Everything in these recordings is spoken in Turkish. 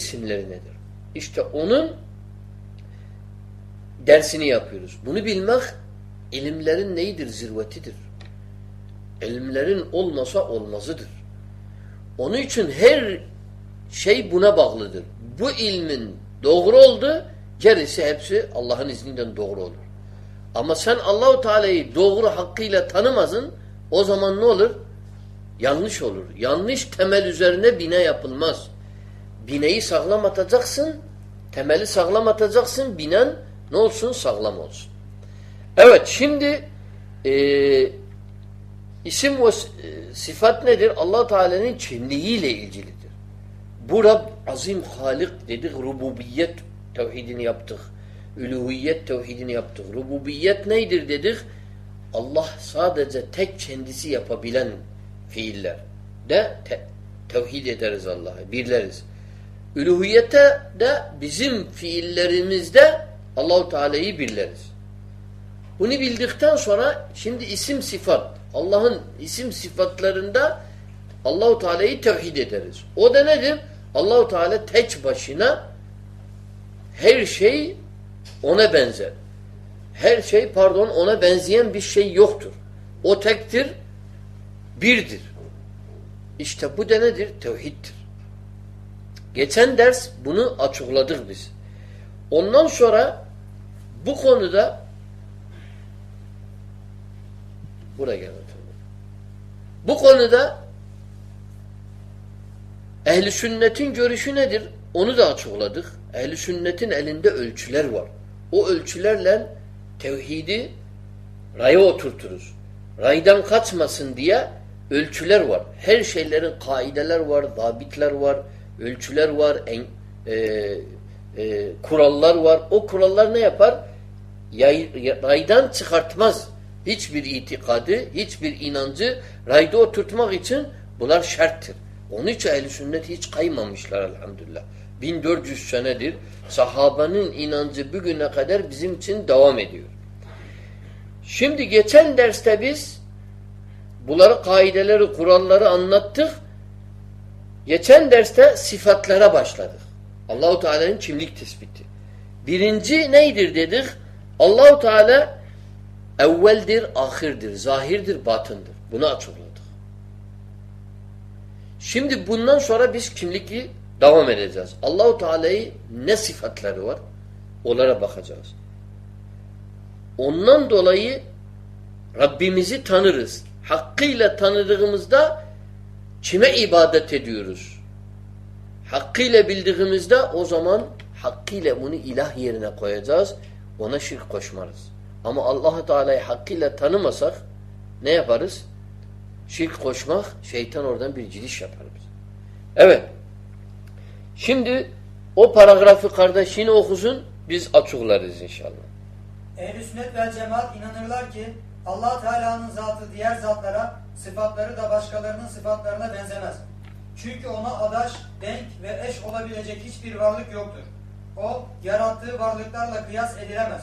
isimleri nedir? İşte onun dersini yapıyoruz. Bunu bilmek ilimlerin neyidir? Zirvetidir. İlimlerin olmasa olmazıdır. Onun için her şey buna bağlıdır. Bu ilmin doğru oldu, gerisi hepsi Allah'ın izniyle doğru olur. Ama sen Allahu Teala'yı doğru hakkıyla tanımazın, o zaman ne olur? Yanlış olur. Yanlış temel üzerine bina yapılmaz. Bineyi sağlam atacaksın, temeli sağlam atacaksın, binen ne olsun? Sağlam olsun. Evet, şimdi e, isim ve e, sıfat nedir? allah Teala'nın kimliğiyle ilgilidir. Bu Rab azim halik dedik, rububiyet tevhidini yaptık. Üluhiyet tevhidini yaptık. Rububiyet neydir dedik? Allah sadece tek kendisi yapabilen fiiller de te tevhid ederiz Allah'ı, birleriz. Üluhiyete de bizim fiillerimizde Allahu Teala'yı birleriz. Bunu bildikten sonra şimdi isim sıfat. Allah'ın isim sıfatlarında Allahu Teala'yı tevhid ederiz. O da nedir? Allahu Teala tek başına her şey ona benzer. Her şey pardon ona benzeyen bir şey yoktur. O tektir, birdir. İşte bu da nedir? Tevhiddir. Geçen ders bunu açıkladık biz. Ondan sonra bu konuda buraya gel Bu konuda ehli sünnetin görüşü nedir? Onu da açıkladık. Ehli sünnetin elinde ölçüler var. O ölçülerle tevhidi raya oturturuz. Raydan kaçmasın diye ölçüler var. Her şeylerin kaideler var, zabitler var, ölçüler var, en, e, e, kurallar var. O kurallar ne yapar? Yay, raydan çıkartmaz. Hiçbir itikadı, hiçbir inancı rayda oturtmak için bunlar şarttır. Onun için ehl sünnet hiç kaymamışlar elhamdülillah. 1400 senedir sahabanın inancı bugüne kadar bizim için devam ediyor. Şimdi geçen derste biz bunları kaideleri, kuralları anlattık. Geçen derste sıfatlara başladık. Allahu Teala'nın kimlik tespiti. Birinci neydir dedik? Allahu Teala evveldir, ahirdir, zahirdir, batındır. Bunu açıkladık. Şimdi bundan sonra biz kimlikli devam edeceğiz. Allahu Teala'yı ne sıfatları var? Onlara bakacağız. Ondan dolayı Rabbimizi tanırız. Hakkıyla tanıdığımızda kime ibadet ediyoruz? Hakkıyla bildiğimizde o zaman hakkıyla bunu ilah yerine koyacağız. Ona şirk koşmarız. Ama allah Teala'yı hakkıyla tanımasak ne yaparız? Şirk koşmak, şeytan oradan bir giriş yapar biz. Evet. Şimdi o paragrafı kardeş okusun, biz açıklarız inşallah. Ehl-i sünnet vel cemaat inanırlar ki allah Teala'nın zatı diğer zatlara, sıfatları da başkalarının sıfatlarına benzemez. Çünkü ona adaş, denk ve eş olabilecek hiçbir varlık yoktur. O, yarattığı varlıklarla kıyas edilemez.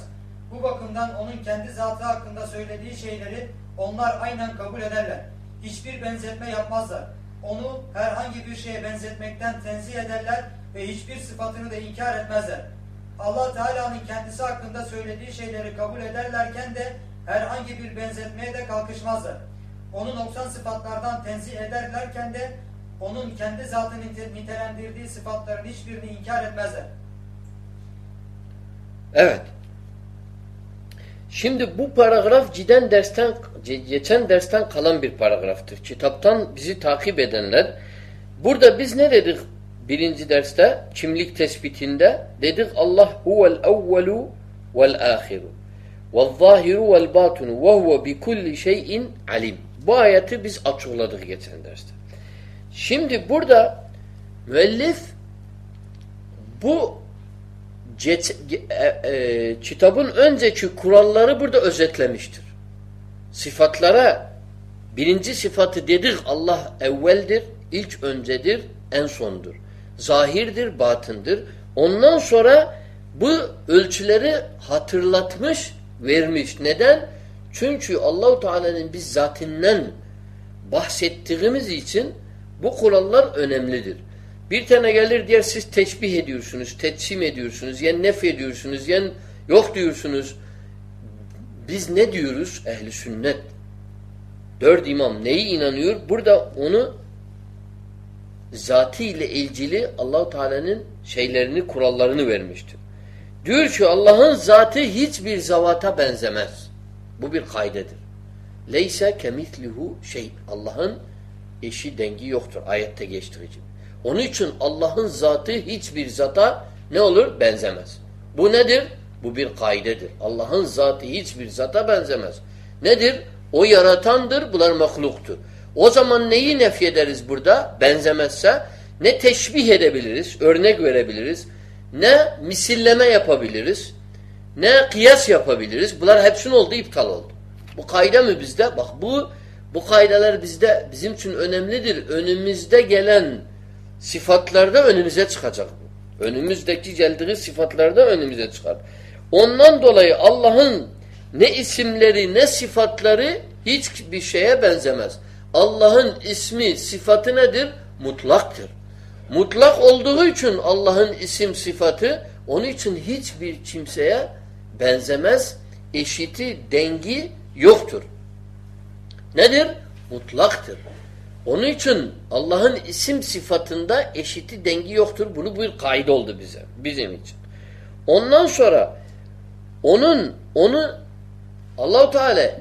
Bu bakımdan onun kendi zatı hakkında söylediği şeyleri onlar aynen kabul ederler. Hiçbir benzetme yapmazlar. Onu herhangi bir şeye benzetmekten tenzih ederler ve hiçbir sıfatını da inkar etmezler. Allah Teala'nın kendisi hakkında söylediği şeyleri kabul ederlerken de herhangi bir benzetmeye de kalkışmazlar. Onu noksan sıfatlardan tenzih ederlerken de onun kendi zatını nitelendirdiği sıfatların hiçbirini inkar etmezler. Evet. Şimdi bu paragraf ciden dersten geçen dersten kalan bir paragraftır. Kitaptan bizi takip edenler burada biz ne dedik birinci derste kimlik tespitinde dedik Allah huvel evvelu vel ahiru vel zahiru vel batunu ve huve bi kulli şeyin alim. Bu ayeti biz açıkladık geçen derste. Şimdi burada müellif bu Geç, e, e, kitabın önceki kuralları burada özetlemiştir. Sıfatlara birinci sıfatı dedik Allah evveldir, ilk öncedir, en sondur. Zahirdir, batındır. Ondan sonra bu ölçüleri hatırlatmış, vermiş. Neden? Çünkü Allahu Teala'nın biz zatinden bahsettiğimiz için bu kurallar önemlidir. Bir tane gelir diğer siz teşbih ediyorsunuz, tetsim ediyorsunuz, yani nef ediyorsunuz, yani yok diyorsunuz. Biz ne diyoruz? Ehli sünnet. Dört imam neyi inanıyor? Burada onu zatı ile ilgili Allahu Teala'nın şeylerini, kurallarını vermiştir. Diyor ki Allah'ın zatı hiçbir zavata benzemez. Bu bir kaydedir. Leyse kemitlihu şey. Allah'ın eşi dengi yoktur. Ayette geçtiği gibi. Onun için Allah'ın zatı hiçbir zata ne olur? Benzemez. Bu nedir? Bu bir kaydedir. Allah'ın zatı hiçbir zata benzemez. Nedir? O yaratandır, bunlar mahluktur. O zaman neyi nefyederiz burada? Benzemezse ne teşbih edebiliriz, örnek verebiliriz, ne misilleme yapabiliriz, ne kıyas yapabiliriz. Bunlar hepsinin oldu, iptal oldu. Bu kayda mı bizde? Bak bu bu kaydeler bizde bizim için önemlidir. Önümüzde gelen sıfatlarda önümüze çıkacak bu. Önümüzdeki geldiği sıfatlarda önümüze çıkar. Ondan dolayı Allah'ın ne isimleri ne sıfatları hiçbir şeye benzemez. Allah'ın ismi sıfatı nedir? Mutlaktır. Mutlak olduğu için Allah'ın isim sıfatı onun için hiçbir kimseye benzemez. Eşiti, dengi yoktur. Nedir? Mutlaktır. Onun için Allah'ın isim sıfatında eşiti dengi yoktur. Bunu bir kaydı oldu bize, bizim için. Ondan sonra onun onu Allahu Teala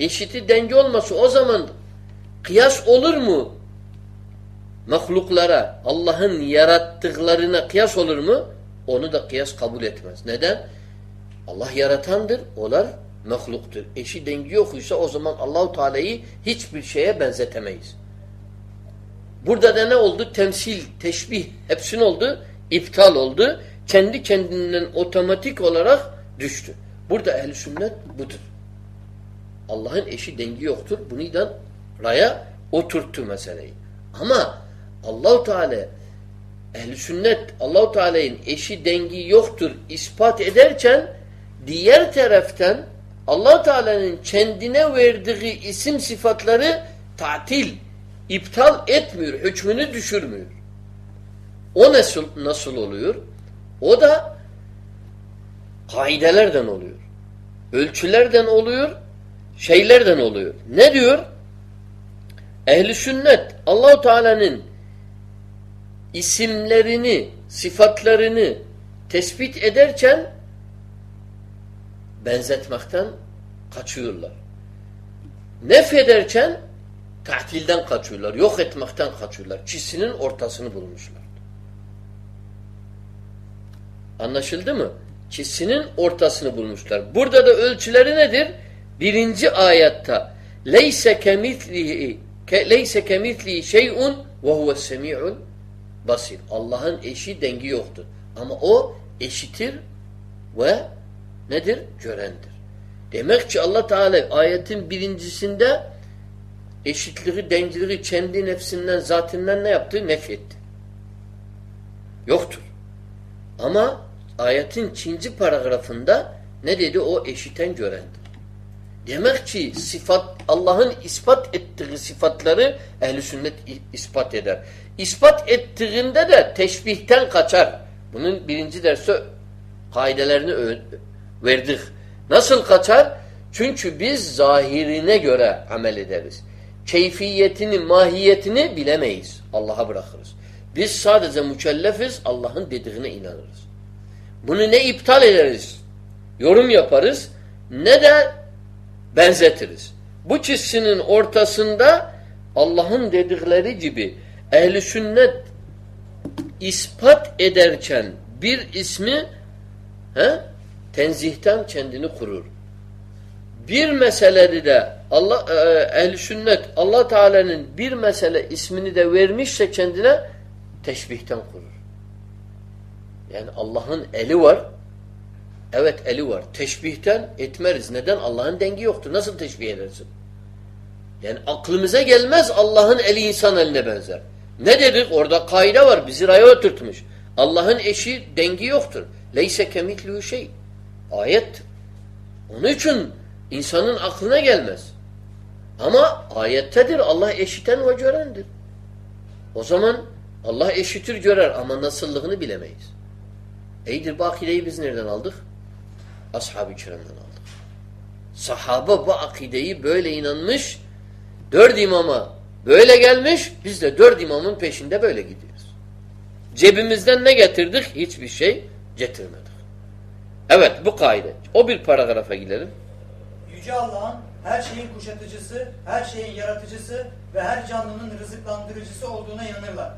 eşiti dengi olması o zaman kıyas olur mu? Mahluklara, Allah'ın yarattıklarına kıyas olur mu? Onu da kıyas kabul etmez. Neden? Allah yaratandır. Olar mahluktur. Eşi dengi yokuysa o zaman Allahu Teala'yı hiçbir şeye benzetemeyiz. Burada da ne oldu? Temsil, teşbih hepsinin oldu. iptal oldu. Kendi kendinden otomatik olarak düştü. Burada ehl sünnet budur. Allah'ın eşi dengi yoktur. Bunu da raya oturttu meseleyi. Ama Allahu Teala ehl sünnet Allahu Teala'nın eşi dengi yoktur ispat ederken diğer taraftan allah Teala'nın kendine verdiği isim sıfatları tatil, iptal etmiyor, hükmünü düşürmüyor. O nasıl, nasıl oluyor? O da kaidelerden oluyor. Ölçülerden oluyor, şeylerden oluyor. Ne diyor? Ehli sünnet Allahu Teala'nın isimlerini, sıfatlarını tespit ederken benzetmekten kaçıyorlar. Nef ederken tatilden kaçıyorlar. Yok etmekten kaçıyorlar. Çizsinin ortasını bulmuşlar. Anlaşıldı mı? Çizsinin ortasını bulmuşlar. Burada da ölçüleri nedir? Birinci ayette leyse kemitlihi leyse kemitlihi şey'un ve huves semi'un basir. Allah'ın eşi dengi yoktur. Ama o eşitir ve nedir? Görendir. Demek ki Allah Teala ayetin birincisinde eşitliği, dengeliği kendi nefsinden, zatinden ne yaptı? Nefyetti. Yoktur. Ama ayetin ikinci paragrafında ne dedi? O eşiten görendir. Demek ki sıfat Allah'ın ispat ettiği sıfatları ehli sünnet ispat eder. İspat ettiğinde de teşbihten kaçar. Bunun birinci dersi kaidelerini verdik. Nasıl kaçar? Çünkü biz zahirine göre amel ederiz. Keyfiyetini, mahiyetini bilemeyiz. Allah'a bırakırız. Biz sadece mükellefiz, Allah'ın dediğine inanırız. Bunu ne iptal ederiz, yorum yaparız, ne de benzetiriz. Bu çizginin ortasında Allah'ın dedikleri gibi ehli sünnet ispat ederken bir ismi he, tenzihten kendini kurur. Bir meselede de Allah e, ehli sünnet Allah Teala'nın bir mesele ismini de vermişse kendine teşbihten kurur. Yani Allah'ın eli var. Evet eli var. Teşbihten etmeriz. Neden? Allah'ın dengi yoktur. Nasıl teşbih edersin? Yani aklımıza gelmez Allah'ın eli insan eline benzer. Ne dedik? Orada kaide var. Bizi raya oturtmuş. Allah'ın eşi dengi yoktur. Leyse kemitlühü şey. Ayet. Onun için insanın aklına gelmez. Ama ayettedir. Allah eşiten ve görendir. O zaman Allah eşitir görer ama nasıllığını bilemeyiz. Eydir bu akideyi biz nereden aldık? Ashab-ı kiramdan aldık. Sahaba bu akideyi böyle inanmış, dört imama böyle gelmiş, biz de dört imamın peşinde böyle gidiyoruz. Cebimizden ne getirdik? Hiçbir şey getirmedik. Evet bu kaide. O bir paragrafa gidelim. Yüce Allah'ın her şeyin kuşatıcısı, her şeyin yaratıcısı ve her canlının rızıklandırıcısı olduğuna inanırlar.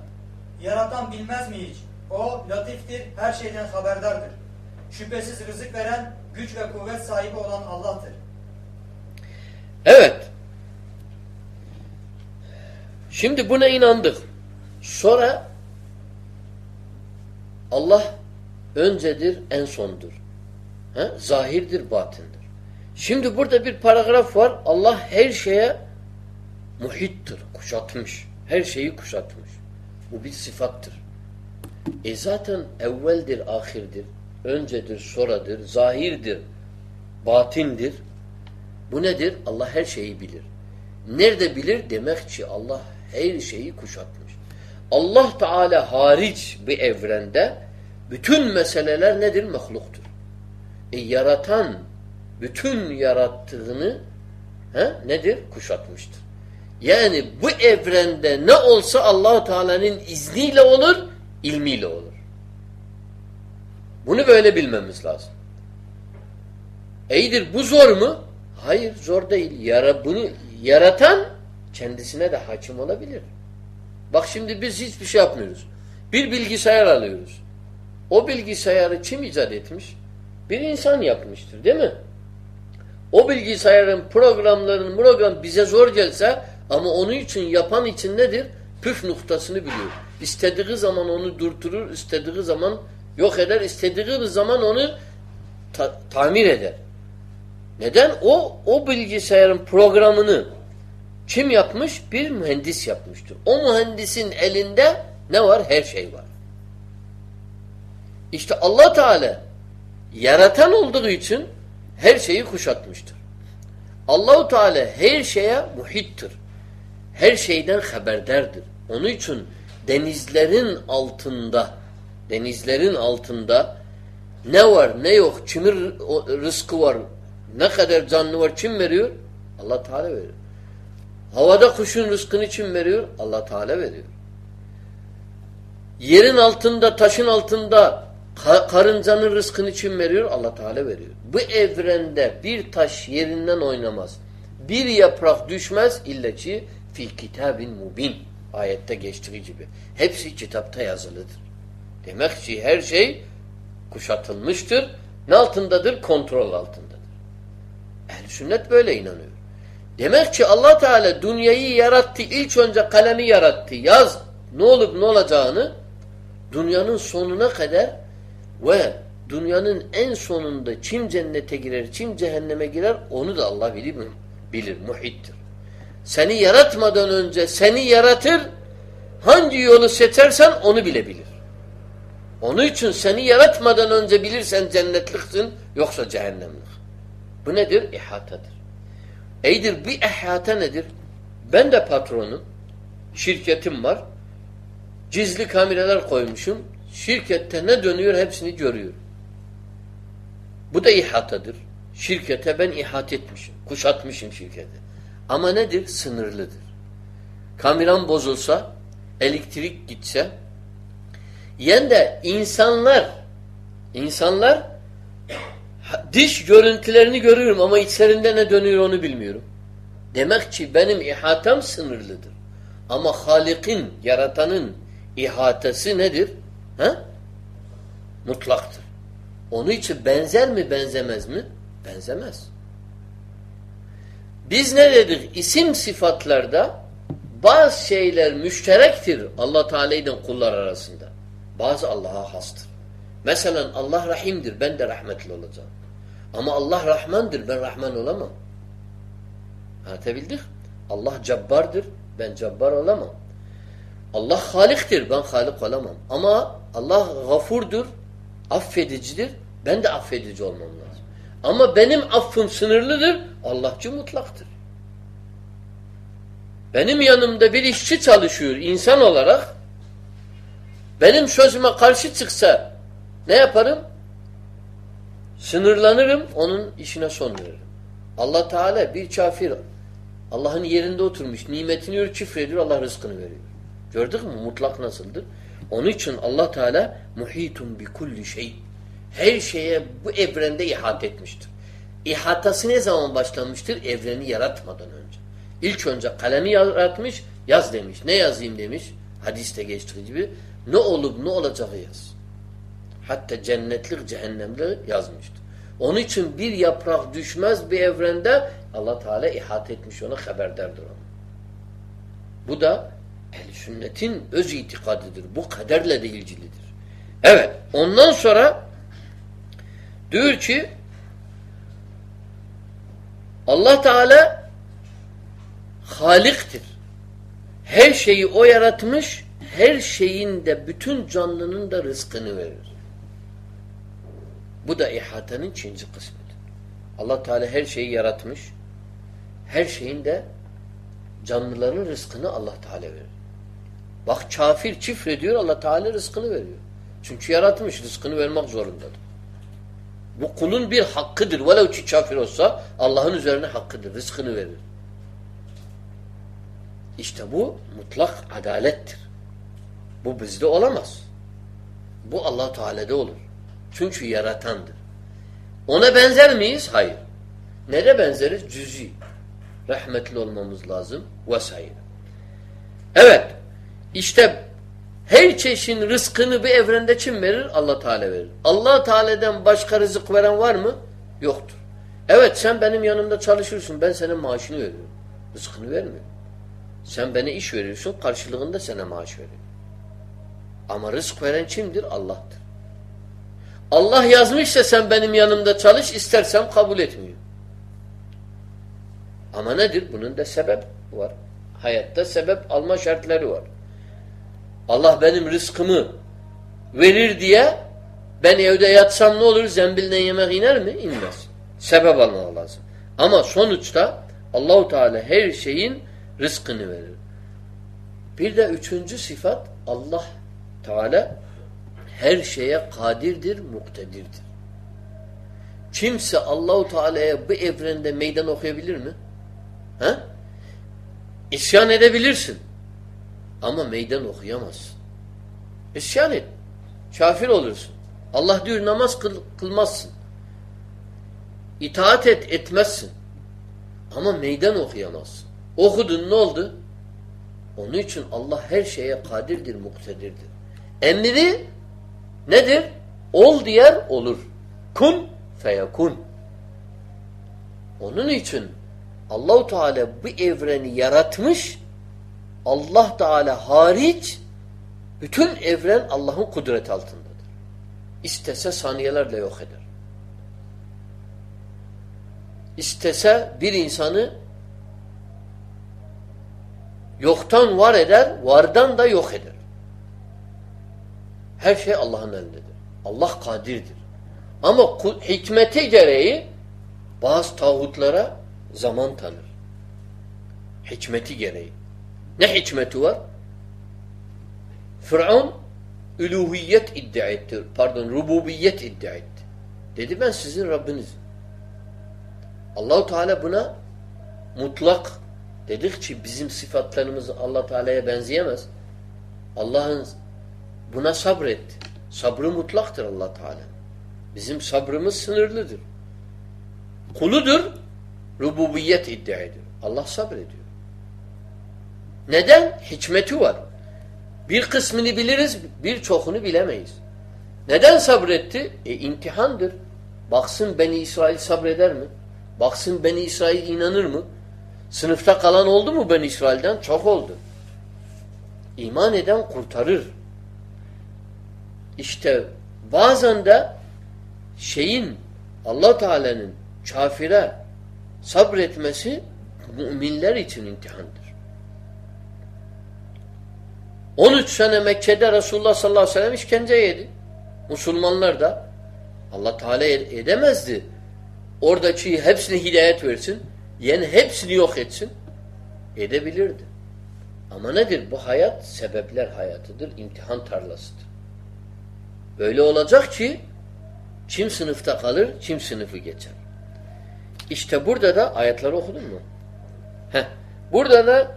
Yaratan bilmez mi hiç? O latiftir, her şeyden haberdardır. Şüphesiz rızık veren, güç ve kuvvet sahibi olan Allah'tır. Evet. Şimdi buna inandık. Sonra Allah öncedir, en sondur. He? Zahirdir, batindir. Şimdi burada bir paragraf var. Allah her şeye muhittir, kuşatmış. Her şeyi kuşatmış. Bu bir sıfattır. E zaten evveldir, ahirdir. Öncedir, sonradır, zahirdir, batindir. Bu nedir? Allah her şeyi bilir. Nerede bilir? Demek ki Allah her şeyi kuşatmış. Allah Teala hariç bir evrende bütün meseleler nedir? Mahluktur. E yaratan bütün yarattığını he, nedir? Kuşatmıştır. Yani bu evrende ne olsa allah Teala'nın izniyle olur, ilmiyle olur. Bunu böyle bilmemiz lazım. İyidir bu zor mu? Hayır zor değil. Yara, bunu yaratan kendisine de hakim olabilir. Bak şimdi biz hiçbir şey yapmıyoruz. Bir bilgisayar alıyoruz. O bilgisayarı kim icat etmiş? Bir insan yapmıştır değil mi? O bilgisayarın programlarının program bize zor gelse ama onun için yapan için nedir? Püf noktasını biliyor. İstediği zaman onu durdurur, istediği zaman yok eder, istediği zaman onu ta tamir eder. Neden? O o bilgisayarın programını kim yapmış? Bir mühendis yapmıştır. O mühendisin elinde ne var? Her şey var. İşte Allah Teala yaratan olduğu için her şeyi kuşatmıştır. Allahu Teala her şeye muhittir. Her şeyden haberdardır. Onun için denizlerin altında denizlerin altında ne var ne yok kimin rızkı var ne kadar canlı var kim veriyor? Allah Teala veriyor. Havada kuşun rızkını kim veriyor? Allah Teala veriyor. Yerin altında, taşın altında karıncanın rızkını kim veriyor? Allah Teala veriyor. Bu evrende bir taş yerinden oynamaz. Bir yaprak düşmez illa ki fi kitabin mubin. Ayette geçtiği gibi. Hepsi kitapta yazılıdır. Demek ki her şey kuşatılmıştır. Ne altındadır? Kontrol altındadır. Ehl-i sünnet böyle inanıyor. Demek ki allah Teala dünyayı yarattı. İlk önce kalemi yarattı. Yaz ne olup ne olacağını dünyanın sonuna kadar ve dünyanın en sonunda kim cennete girer, kim cehenneme girer onu da Allah bilir, bilir muhittir. Seni yaratmadan önce seni yaratır, hangi yolu seçersen onu bile bilir. Onun için seni yaratmadan önce bilirsen cennetliksin yoksa cehennemlik. Bu nedir? İhatadır. Eydir bir ihata nedir? Ben de patronum. Şirketim var. Gizli kameralar koymuşum. Şirkette ne dönüyor hepsini görüyor. Bu da ihatadır. Şirkete ben ihat etmişim. Kuşatmışım şirketi. Ama nedir? Sınırlıdır. Kameram bozulsa, elektrik gitse, yen de insanlar insanlar diş görüntülerini görüyorum ama içlerinde ne dönüyor onu bilmiyorum. Demek ki benim ihatam sınırlıdır. Ama Halik'in, yaratanın ihatesi nedir? He? Mutlaktır. Onun için benzer mi benzemez mi? Benzemez. Biz ne dedik? İsim sıfatlarda bazı şeyler müşterektir Allah Teala ile kullar arasında. Bazı Allah'a hastır. Mesela Allah rahimdir. Ben de rahmetli olacağım. Ama Allah rahmandır. Ben rahman olamam. Anlatabildik? Allah cabbardır. Ben cabbar olamam. Allah haliktir. Ben halik olamam. Ama Allah gafurdur. Affedicidir. Ben de affedici olmam lazım. Ama benim affım sınırlıdır. Allahçı mutlaktır. Benim yanımda bir işçi çalışıyor insan olarak. Benim sözüme karşı çıksa ne yaparım? Sınırlanırım, onun işine son veririm. Allah Teala bir kafir Allah'ın yerinde oturmuş, nimetini ölçüfre ediyor, Allah rızkını veriyor. Gördük mü mutlak nasıldır? Onun için Allah Teala muhitun bi kulli şey. Her şeye bu evrende ihate etmiştir. İhatası ne zaman başlamıştır? Evreni yaratmadan önce. İlk önce kalemi yaratmış, yaz demiş. Ne yazayım demiş. Hadiste geçtiği gibi. Ne olup ne olacağı yaz. Hatta cennetlik cehennemlik yazmıştır. Onun için bir yaprak düşmez bir evrende Allah Teala ihate etmiş ona haberdardır onu. Bu da ehl sünnetin öz itikadıdır. Bu kaderle de ilgilidir. Evet. Ondan sonra diyor ki Allah Teala Halik'tir. Her şeyi O yaratmış, her şeyin de bütün canlının da rızkını verir. Bu da ihatenin ikinci kısmıdır. Allah Teala her şeyi yaratmış, her şeyin de canlıların rızkını Allah Teala verir. Bak kafir çifrediyor Allah Teala rızkını veriyor. Çünkü yaratmış rızkını vermek zorundadır. Bu kulun bir hakkıdır. Velev ki kafir olsa Allah'ın üzerine hakkıdır. Rızkını verir. İşte bu mutlak adalettir. Bu bizde olamaz. Bu Allah Teala'da olur. Çünkü yaratandır. Ona benzer miyiz? Hayır. Nere benzeriz? Cüzi. Rahmetli olmamız lazım. Vesaire. Evet. İşte her çeşin rızkını bir evrende kim verir? Allah Teala verir. Allah Teala'dan başka rızık veren var mı? Yoktur. Evet sen benim yanımda çalışırsın. Ben senin maaşını veriyorum. Rızkını vermiyorum. Sen bana iş veriyorsun. Karşılığında sana maaş veriyorum. Ama rızk veren kimdir? Allah'tır. Allah yazmışsa sen benim yanımda çalış istersem kabul etmiyor. Ama nedir? Bunun da sebep var. Hayatta sebep alma şartları var. Allah benim rızkımı verir diye ben evde yatsam ne olur? Zembilden yemek iner mi? İnmez. Sebep almak lazım. Ama sonuçta Allahu Teala her şeyin rızkını verir. Bir de üçüncü sıfat Allah Teala her şeye kadirdir, muktedirdir. Kimse Allahu Teala'ya bu evrende meydan okuyabilir mi? Ha? İsyan edebilirsin. Ama meydan okuyamazsın. İsyan et. Kafir olursun. Allah diyor namaz kıl, kılmazsın. İtaat et etmezsin. Ama meydan okuyamazsın. Okudun ne oldu? Onun için Allah her şeye kadirdir, muktedirdir. Emri nedir? Ol diyer olur. Kun feyekun. Onun için Allahu Teala bu evreni yaratmış. Allah Teala hariç bütün evren Allah'ın kudret altındadır. İstese saniyelerle yok eder. İstese bir insanı yoktan var eder, vardan da yok eder. Her şey Allah'ın elindedir. Allah kadirdir. Ama hikmeti gereği bazı tağutlara zaman tanır. Hikmeti gereği. Ne hikmeti var? Firavun üluhiyet iddia etti. Pardon, rububiyet iddia etti. Dedi ben sizin Rabbinizim. Allahu Teala buna mutlak dedik ki bizim sıfatlarımız Allah Teala'ya benzeyemez. Allah'ın buna sabretti. Sabrı mutlaktır Allah Teala. Bizim sabrımız sınırlıdır. Kuludur, rububiyet iddia ediyor. Allah sabrediyor. Neden? Hikmeti var. Bir kısmını biliriz, birçokunu bilemeyiz. Neden sabretti? E imtihandır. Baksın Beni İsrail sabreder mi? Baksın Beni İsrail inanır mı? Sınıfta kalan oldu mu Beni İsrail'den? Çok oldu. İman eden kurtarır. İşte bazen de şeyin allah Teala'nın kafire sabretmesi müminler için imtihandır. 13 sene Mekke'de Resulullah sallallahu aleyhi ve sellem işkence yedi. Müslümanlar da Allah Teala edemezdi. Oradaki hepsine hidayet versin. Yani hepsini yok etsin. Edebilirdi. Ama nedir? Bu hayat sebepler hayatıdır. imtihan tarlasıdır. Böyle olacak ki kim sınıfta kalır, kim sınıfı geçer. İşte burada da ayetleri okudun mu? Heh. Burada da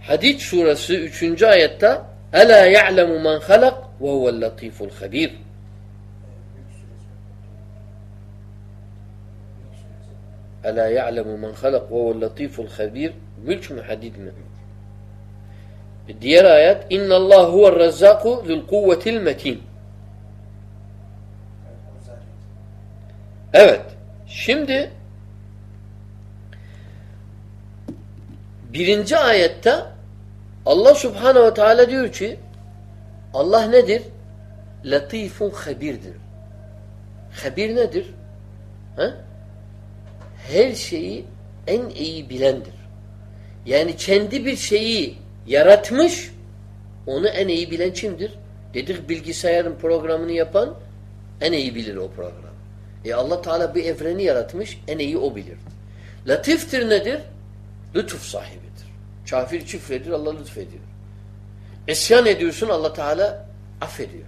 Hadid suresi 3. ayette Ela ya'lemu men halak ve huvel latiful habir. Ela ya'lemu men halak ve huvel latiful habir. Mülk mü hadid mi? Diğer ayet İnna Allah huvel razzaku zul kuvvetil metin. Evet. Şimdi birinci ayette Allah subhanehu ve teala diyor ki Allah nedir? Latifun habirdir. Habir nedir? Ha? Her şeyi en iyi bilendir. Yani kendi bir şeyi yaratmış onu en iyi bilen kimdir? Dedik bilgisayarın programını yapan en iyi bilir o programı. E Allah Teala bir evreni yaratmış en iyi o bilir. Latiftir nedir? Lütuf sahibidir. Kafir küfredir Allah lütfediyor. İsyan ediyorsun Allah Teala affediyor.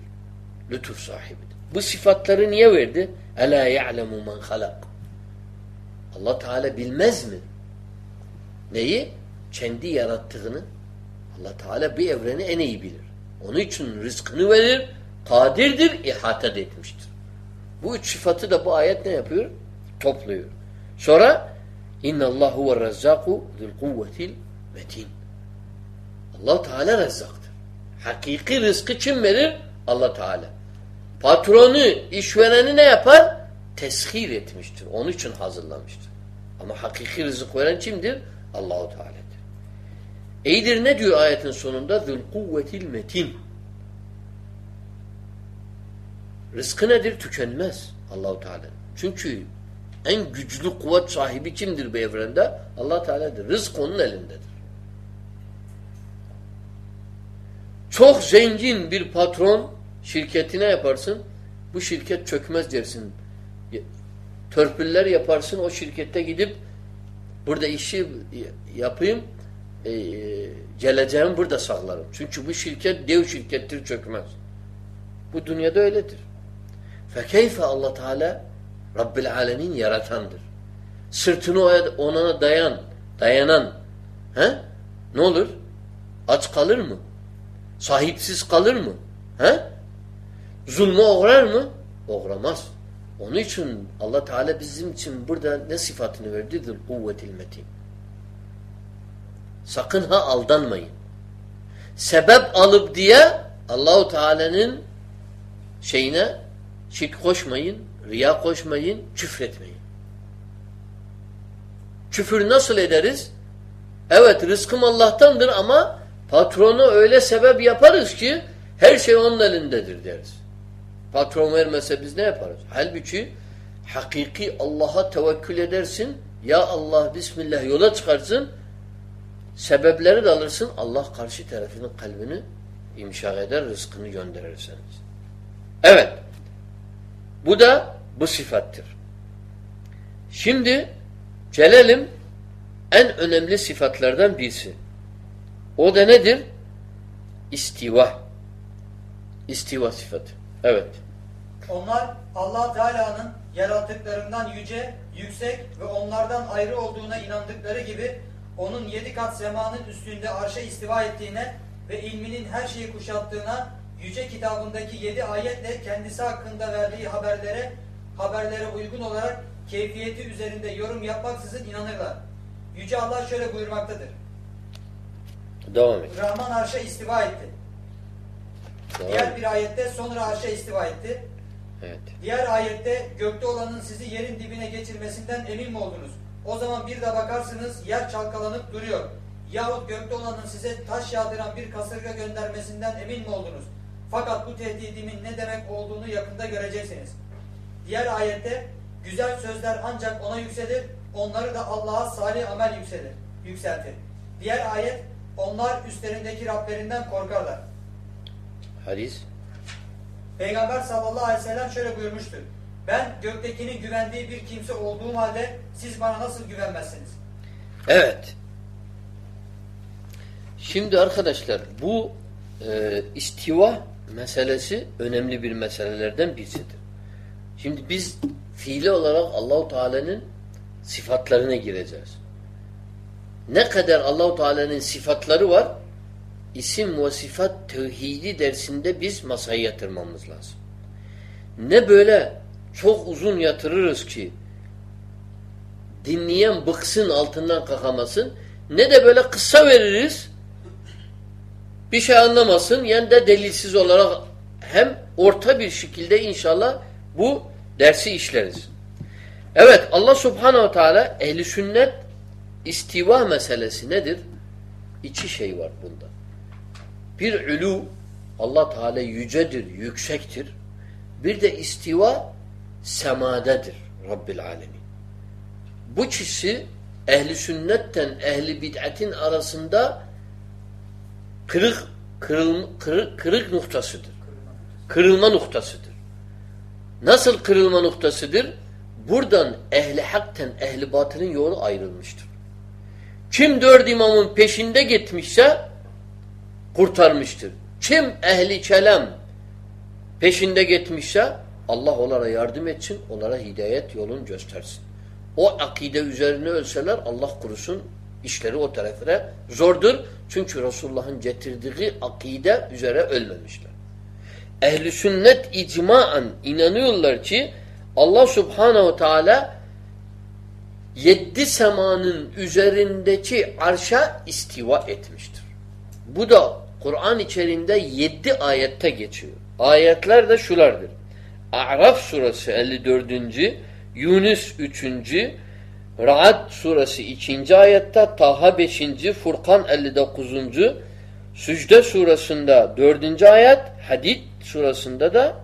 Lütuf sahibidir. Bu sıfatları niye verdi? Ela ya'lemu men halak. Allah Teala bilmez mi? Neyi? Kendi yarattığını. Allah Teala bir evreni en iyi bilir. Onun için rızkını verir, kadirdir, ihata etmiştir. Bu üç sıfatı da bu ayet ne yapıyor? Topluyor. Sonra inna Allah huve razzaku zul metin. Allah Teala rezzaktır. Hakiki rızkı kim verir? Allah Teala. Patronu, işvereni ne yapar? Teshir etmiştir. Onun için hazırlamıştır. Ama hakiki rızık veren kimdir? Allahu Teala'dır. İyidir ne diyor ayetin sonunda? Zul kuvvetil metin. Rızkı nedir? Tükenmez Allahu Teala. Çünkü en güçlü kuvvet sahibi kimdir bu evrende? Allah Teala'dır. Rızk onun elindedir. Çok zengin bir patron şirketine yaparsın. Bu şirket çökmez dersin. Törpüller yaparsın o şirkette gidip burada işi yapayım e, geleceğimi burada sağlarım. Çünkü bu şirket dev şirkettir çökmez. Bu dünyada öyledir. Fekeyfe Allah Teala Rabbil Alemin yaratandır. Sırtını ona dayan, dayanan he? ne olur? Aç kalır mı? Sahipsiz kalır mı? He? Zulme uğrar mı? Uğramaz. Onun için Allah Teala bizim için burada ne sıfatını verdi? Zul kuvvetil metin. Sakın ha aldanmayın. Sebep alıp diye Allahu Teala'nın şeyine şirk koşmayın, riya koşmayın, küfretmeyin. Küfür nasıl ederiz? Evet rızkım Allah'tandır ama patronu öyle sebep yaparız ki her şey onun elindedir deriz. Patron vermese biz ne yaparız? Halbuki hakiki Allah'a tevekkül edersin. Ya Allah Bismillah yola çıkarsın. Sebepleri de alırsın. Allah karşı tarafının kalbini imşa eder, rızkını gönderirseniz. Evet. Bu da bu sıfattır. Şimdi gelelim en önemli sıfatlardan birisi. O da nedir? İstiva. İstiva sıfatı. Evet. Onlar Allah Teala'nın yarattıklarından yüce, yüksek ve onlardan ayrı olduğuna inandıkları gibi onun yedi kat semanın üstünde arşa istiva ettiğine ve ilminin her şeyi kuşattığına yüce kitabındaki yedi ayetle kendisi hakkında verdiği haberlere haberlere uygun olarak keyfiyeti üzerinde yorum yapmaksızın inanırlar. Yüce Allah şöyle buyurmaktadır. Devam et. Rahman arşa istiva etti. Devam Diğer bir ayette sonra arşa istiva etti. Evet. Diğer ayette gökte olanın sizi yerin dibine geçirmesinden emin mi oldunuz? O zaman bir de bakarsınız yer çalkalanıp duruyor. Yahut gökte olanın size taş yağdıran bir kasırga göndermesinden emin mi oldunuz? Fakat bu tehdidimin ne demek olduğunu yakında göreceksiniz. Diğer ayette güzel sözler ancak ona yükselir, onları da Allah'a salih amel yükselir, yükseltir. Diğer ayet onlar üstlerindeki Rablerinden korkarlar. Hadis. Peygamber sallallahu aleyhi ve sellem şöyle buyurmuştur. Ben göktekinin güvendiği bir kimse olduğum halde siz bana nasıl güvenmezsiniz? Evet. Şimdi arkadaşlar bu e, istiva meselesi önemli bir meselelerden birisidir. Şimdi biz fiili olarak Allahu Teala'nın sıfatlarına gireceğiz. Ne kadar Allahu Teala'nın sıfatları var? İsim ve sıfat tevhidi dersinde biz masaya yatırmamız lazım. Ne böyle çok uzun yatırırız ki dinleyen bıksın altından kalkamasın ne de böyle kısa veririz bir şey anlamasın yani de delilsiz olarak hem orta bir şekilde inşallah bu dersi işleriz. Evet Allah subhanehu teala ehli sünnet istiva meselesi nedir? İki şey var bunda. Bir ulu Allah Teala yücedir, yüksektir. Bir de istiva semadedir Rabbil Alemin. Bu kişi ehli sünnetten ehli bid'atin arasında kırık kırıl, kırık, kırık noktasıdır. Kırılma noktasıdır. Nasıl kırılma noktasıdır? Buradan ehli hakten ehli batılın yolu ayrılmıştır. Kim dört imamın peşinde gitmişse kurtarmıştır. Kim ehli kelam peşinde gitmişse Allah onlara yardım etsin, onlara hidayet yolunu göstersin. O akide üzerine ölseler Allah kurusun işleri o tarafına zordur. Çünkü Resulullah'ın getirdiği akide üzere ölmemişler. Ehli sünnet icmaen inanıyorlar ki Allah subhanehu teala yedi semanın üzerindeki arşa istiva etmiştir. Bu da Kur'an içerisinde yedi ayette geçiyor. Ayetler de şulardır. A'raf suresi 54. Yunus 3. Ra'd suresi 2. ayette Taha 5. Furkan 59. Sücde surasında 4. ayet Hadid surasında da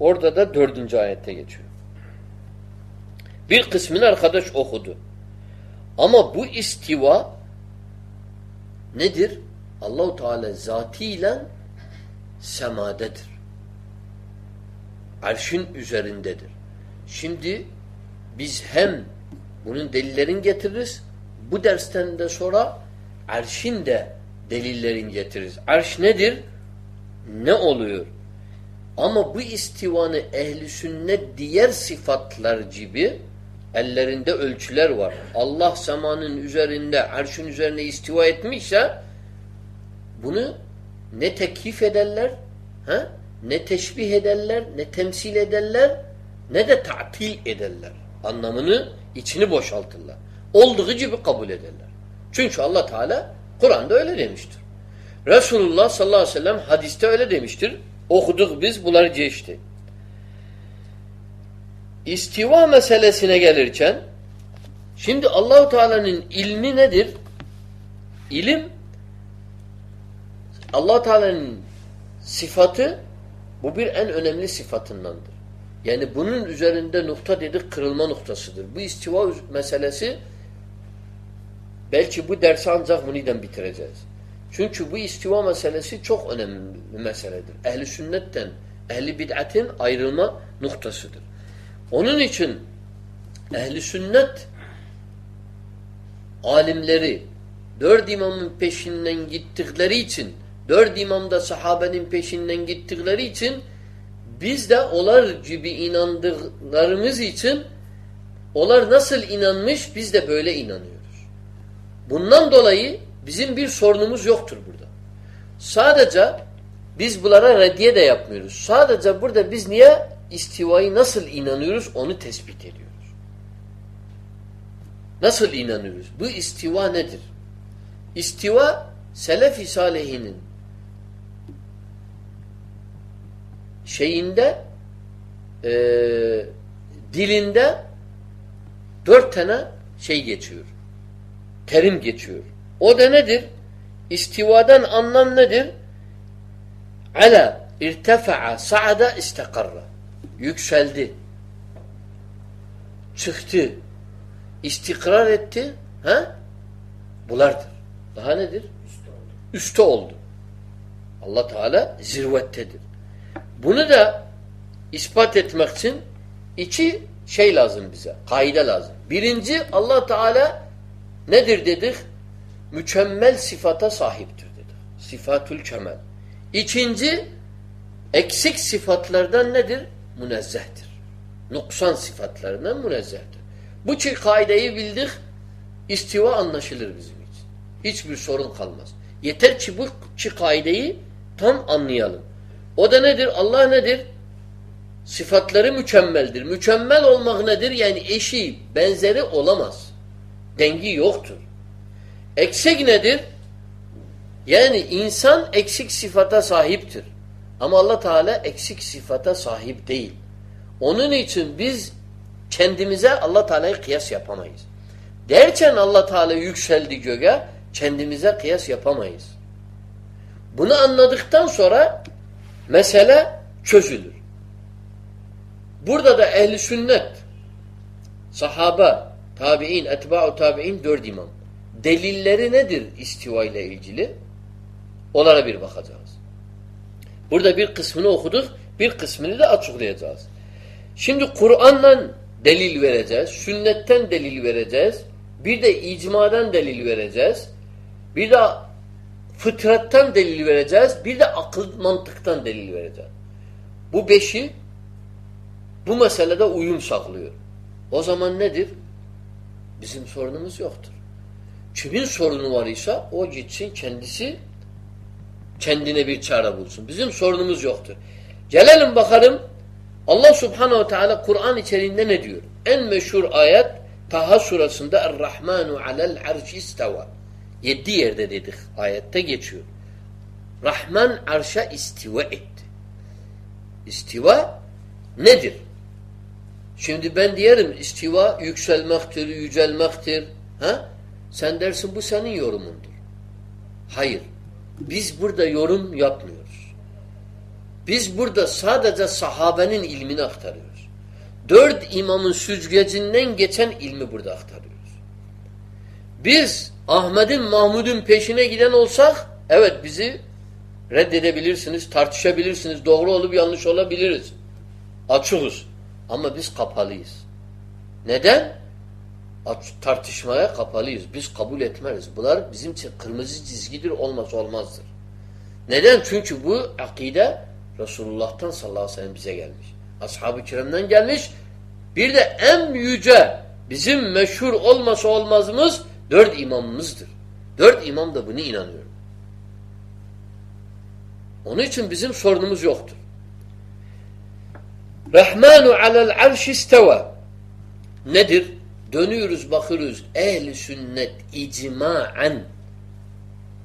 orada da 4. ayette geçiyor. Bir kısmını arkadaş okudu. Ama bu istiva nedir? Allahu Teala zatiyle semadedir. Arşın üzerindedir. Şimdi biz hem bunun delillerini getiririz. Bu dersten de sonra arşın de delillerini getiririz. Arş nedir? Ne oluyor? Ama bu istivanı ehli sünnet diğer sıfatlar gibi ellerinde ölçüler var. Allah zamanın üzerinde, arşın üzerine istiva etmişse bunu ne tekif ederler, ha? ne teşbih ederler, ne temsil ederler, ne de ta'til ederler. Anlamını, içini boşaltırlar. Olduğu gibi kabul ederler. Çünkü Allah Teala Kur'an'da öyle demiştir. Resulullah sallallahu aleyhi ve sellem hadiste öyle demiştir. Okuduk biz bunları geçti. İstiva meselesine gelirken şimdi Allahu Teala'nın ilmi nedir? İlim allah Teala'nın sıfatı bu bir en önemli sıfatındandır. Yani bunun üzerinde nokta dedik kırılma noktasıdır. Bu istiva meselesi belki bu dersi ancak buniden bitireceğiz. Çünkü bu istiva meselesi çok önemli bir meseledir. Ehli sünnetten, ehli bid'atin ayrılma noktasıdır. Onun için ehli sünnet alimleri dört imamın peşinden gittikleri için dört imam da sahabenin peşinden gittikleri için biz de onlar gibi inandıklarımız için onlar nasıl inanmış biz de böyle inanıyoruz. Bundan dolayı bizim bir sorunumuz yoktur burada. Sadece biz bunlara reddiye de yapmıyoruz. Sadece burada biz niye istivayı nasıl inanıyoruz onu tespit ediyoruz. Nasıl inanıyoruz? Bu istiva nedir? İstiva selef-i salihinin şeyinde e, dilinde dört tane şey geçiyor. Terim geçiyor. O da nedir? İstivadan anlam nedir? Ala irtefa'a sa'ada istekarra. Yükseldi. Çıktı. istikrar etti. Ha? Bulardır. Daha nedir? Üste oldu. Üste oldu. Allah Teala zirvettedir. Bunu da ispat etmek için iki şey lazım bize. Kaide lazım. Birinci Allah Teala nedir dedik? Mükemmel sıfata sahiptir dedik. Sifatul kemel. İkinci Eksik sıfatlardan nedir? Münezzehtir. Nuksan sıfatlarından münezzehtir. Bu çi kaideyi bildik, istiva anlaşılır bizim için. Hiçbir sorun kalmaz. Yeter ki bu çi kaideyi tam anlayalım. O da nedir? Allah nedir? Sıfatları mükemmeldir. Mükemmel olmak nedir? Yani eşi, benzeri olamaz. Dengi yoktur. Eksik nedir? Yani insan eksik sıfata sahiptir. Ama Allah Teala eksik sıfata sahip değil. Onun için biz kendimize Allah Teala'yı kıyas yapamayız. Derken Allah Teala yükseldi göğe kendimize kıyas yapamayız. Bunu anladıktan sonra mesele çözülür. Burada da ehli sünnet, sahaba, tabi'in, etba'u tabi'in dört imam. Delilleri nedir istiva ile ilgili? Onlara bir bakacağız. Burada bir kısmını okuduk, bir kısmını da açıklayacağız. Şimdi Kur'an'la delil vereceğiz, sünnetten delil vereceğiz, bir de icmadan delil vereceğiz, bir de fıtrattan delil vereceğiz, bir de akıl mantıktan delil vereceğiz. Bu beşi bu meselede uyum sağlıyor. O zaman nedir? Bizim sorunumuz yoktur. Kimin sorunu var ise o gitsin kendisi kendine bir çare bulsun. Bizim sorunumuz yoktur. Gelelim bakalım Allah subhanehu ve teala Kur'an içerisinde ne diyor? En meşhur ayet Taha surasında Er-Rahmanu alel arşi isteva. Yedi yerde dedik. Ayette geçiyor. Rahman arşa istiva etti. İstiva nedir? Şimdi ben diyelim istiva yükselmektir, yücelmektir. Ha? Sen dersin bu senin yorumundur. Hayır. Biz burada yorum yapmıyoruz. Biz burada sadece sahabenin ilmini aktarıyoruz. Dört imamın süzgecinden geçen ilmi burada aktarıyoruz. Biz Ahmet'in, Mahmud'un peşine giden olsak evet bizi reddedebilirsiniz, tartışabilirsiniz, doğru olup yanlış olabiliriz. Açığız. Ama biz kapalıyız. Neden? Tartışmaya kapalıyız. Biz kabul etmeriz. Bunlar bizim kırmızı çizgidir, olmaz olmazdır. Neden? Çünkü bu akide Resulullah'tan sallallahu aleyhi ve sellem bize gelmiş. Ashab-ı kiramdan gelmiş. Bir de en yüce bizim meşhur olmasa olmazımız dört imamımızdır. Dört imam da bunu inanıyor. Onun için bizim sorunumuz yoktur. Rahmanu alel arş isteva. Nedir? Dönüyoruz bakıyoruz. Ehli sünnet icmaen